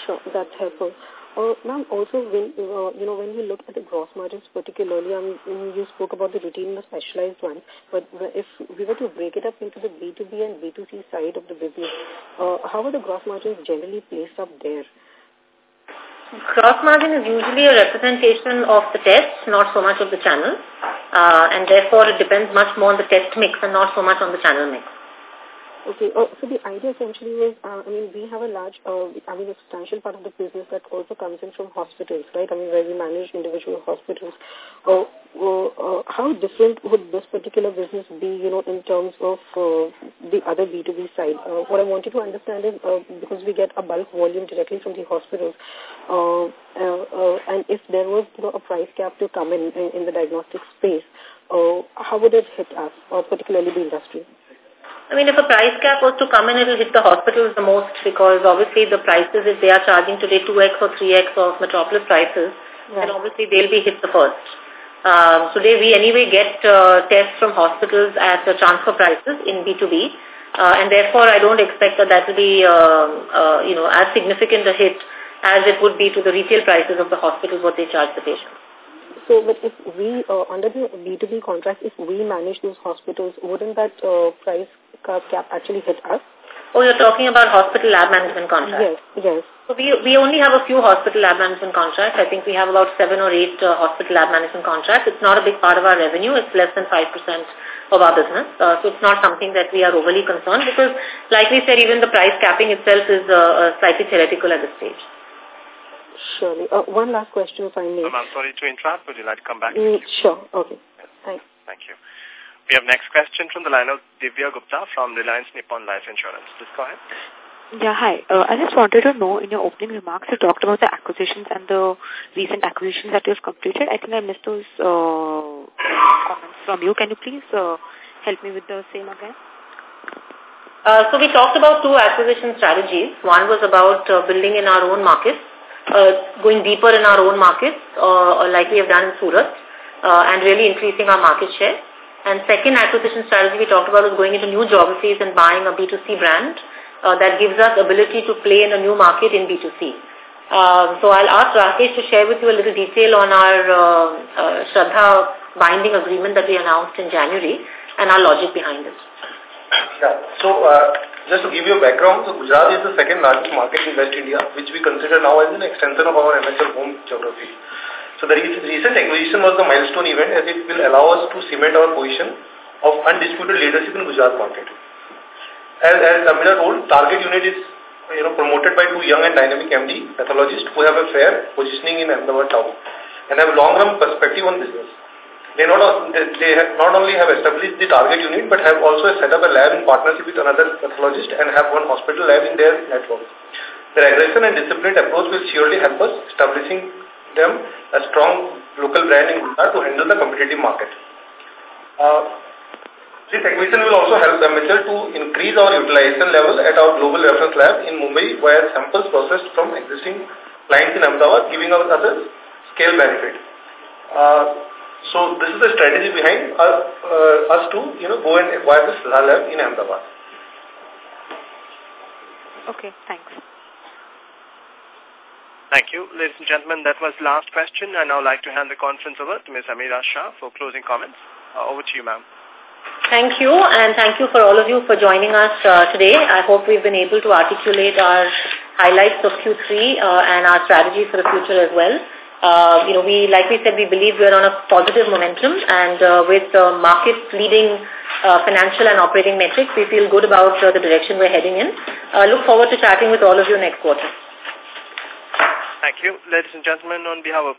Sure, that's helpful. Uh, Ma'am, also when uh, you know when we look at the gross margins, particularly, mean, you spoke about the routine and the specialized ones, but if we were to break it up into the B2B and B2C side of the business, uh, how are the gross margins generally placed up there? Gross margin is usually a representation of the test, not so much of the channel. Uh, and therefore, it depends much more on the test mix and not so much on the channel mix. Okay. Oh, so the idea essentially is, uh, I mean, we have a large, uh, I mean, a substantial part of the business that also comes in from hospitals, right? I mean, where we manage individual hospitals. Uh, uh, how different would this particular business be, you know, in terms of uh, the other B2B side? Uh, what I wanted to understand is, uh, because we get a bulk volume directly from the hospitals, uh, uh, uh, and if there was, you know, a price cap to come in in, in the diagnostic space, uh, how would it hit us, or particularly the industry? I mean, if a price cap was to come in, it will hit the hospitals the most because obviously the prices, if they are charging today 2x or 3x of Metropolis prices, then obviously they'll be hit the first. Um, today we anyway get uh, tests from hospitals at the transfer prices in B2B. Uh, and therefore, I don't expect that that will be, uh, uh, you know, as significant a hit as it would be to the retail prices of the hospitals what they charge the patients. So, but if we, uh, under the B2B contract, if we manage those hospitals, wouldn't that uh, price cap actually hit us? Oh, you're talking about hospital lab management contracts? Yes, yes. So we, we only have a few hospital lab management contracts. I think we have about seven or eight uh, hospital lab management contracts. It's not a big part of our revenue. It's less than 5% of our business. Uh, so it's not something that we are overly concerned because, like we said, even the price capping itself is uh, slightly theoretical at this stage. Surely. Uh, one last question, if I may. Um, I'm sorry to interrupt. Would you like to come back? Mm, sure. Okay. Thanks. Thank you. We have next question from the line of Divya Gupta from Reliance Nippon Life Insurance. Please go ahead. Yeah, hi. Uh, I just wanted to know, in your opening remarks, you talked about the acquisitions and the recent acquisitions that you have completed. I think I missed those uh, comments from you. Can you please uh, help me with the same again? Uh, so we talked about two acquisition strategies. One was about uh, building in our own markets, uh, going deeper in our own markets, uh, like we have done in Surat, uh, and really increasing our market share. And second acquisition strategy we talked about is going into new geographies and buying a B2C brand uh, that gives us ability to play in a new market in B2C. Uh, so I'll ask Rakesh to share with you a little detail on our uh, uh, Shraddha binding agreement that we announced in January and our logic behind it. Yeah. So, uh, just to give you a background, so Gujarat is the second largest market in West India, which we consider now as an extension of our MHL home geography. So the recent acquisition was the milestone event as it will allow us to cement our position of undisputed leadership in Gujarat market. As, as Ameera told, target unit is you know, promoted by two young and dynamic MD pathologists who have a fair positioning in Ahmedabad town and have a long-run perspective on business. They not, they not only have established the target unit, but have also set up a lab in partnership with another pathologist and have one hospital lab in their network. Their aggression and disciplined approach will surely help us establishing them a strong local brand in Gujarat to handle the competitive market. Uh, this acquisition will also help MHL to increase our utilization level at our global reference lab in Mumbai where samples processed from existing clients in Ahmedabad giving us a scale benefit. Uh, so this is the strategy behind uh, uh, us to you know go and acquire this lab in Ahmedabad. Okay, thanks. Thank you. Ladies and gentlemen, that was last question. I now like to hand the conference over to Ms. Ameera Shah for closing comments. Uh, over to you, ma'am. Thank you, and thank you for all of you for joining us uh, today. I hope we've been able to articulate our highlights of Q3 uh, and our strategy for the future as well. Uh, you know, we, like we said, we believe we're on a positive momentum and uh, with uh, market leading uh, financial and operating metrics, we feel good about uh, the direction we're heading in. Uh, look forward to chatting with all of you next quarter. Thank you. Ladies and gentlemen, on behalf of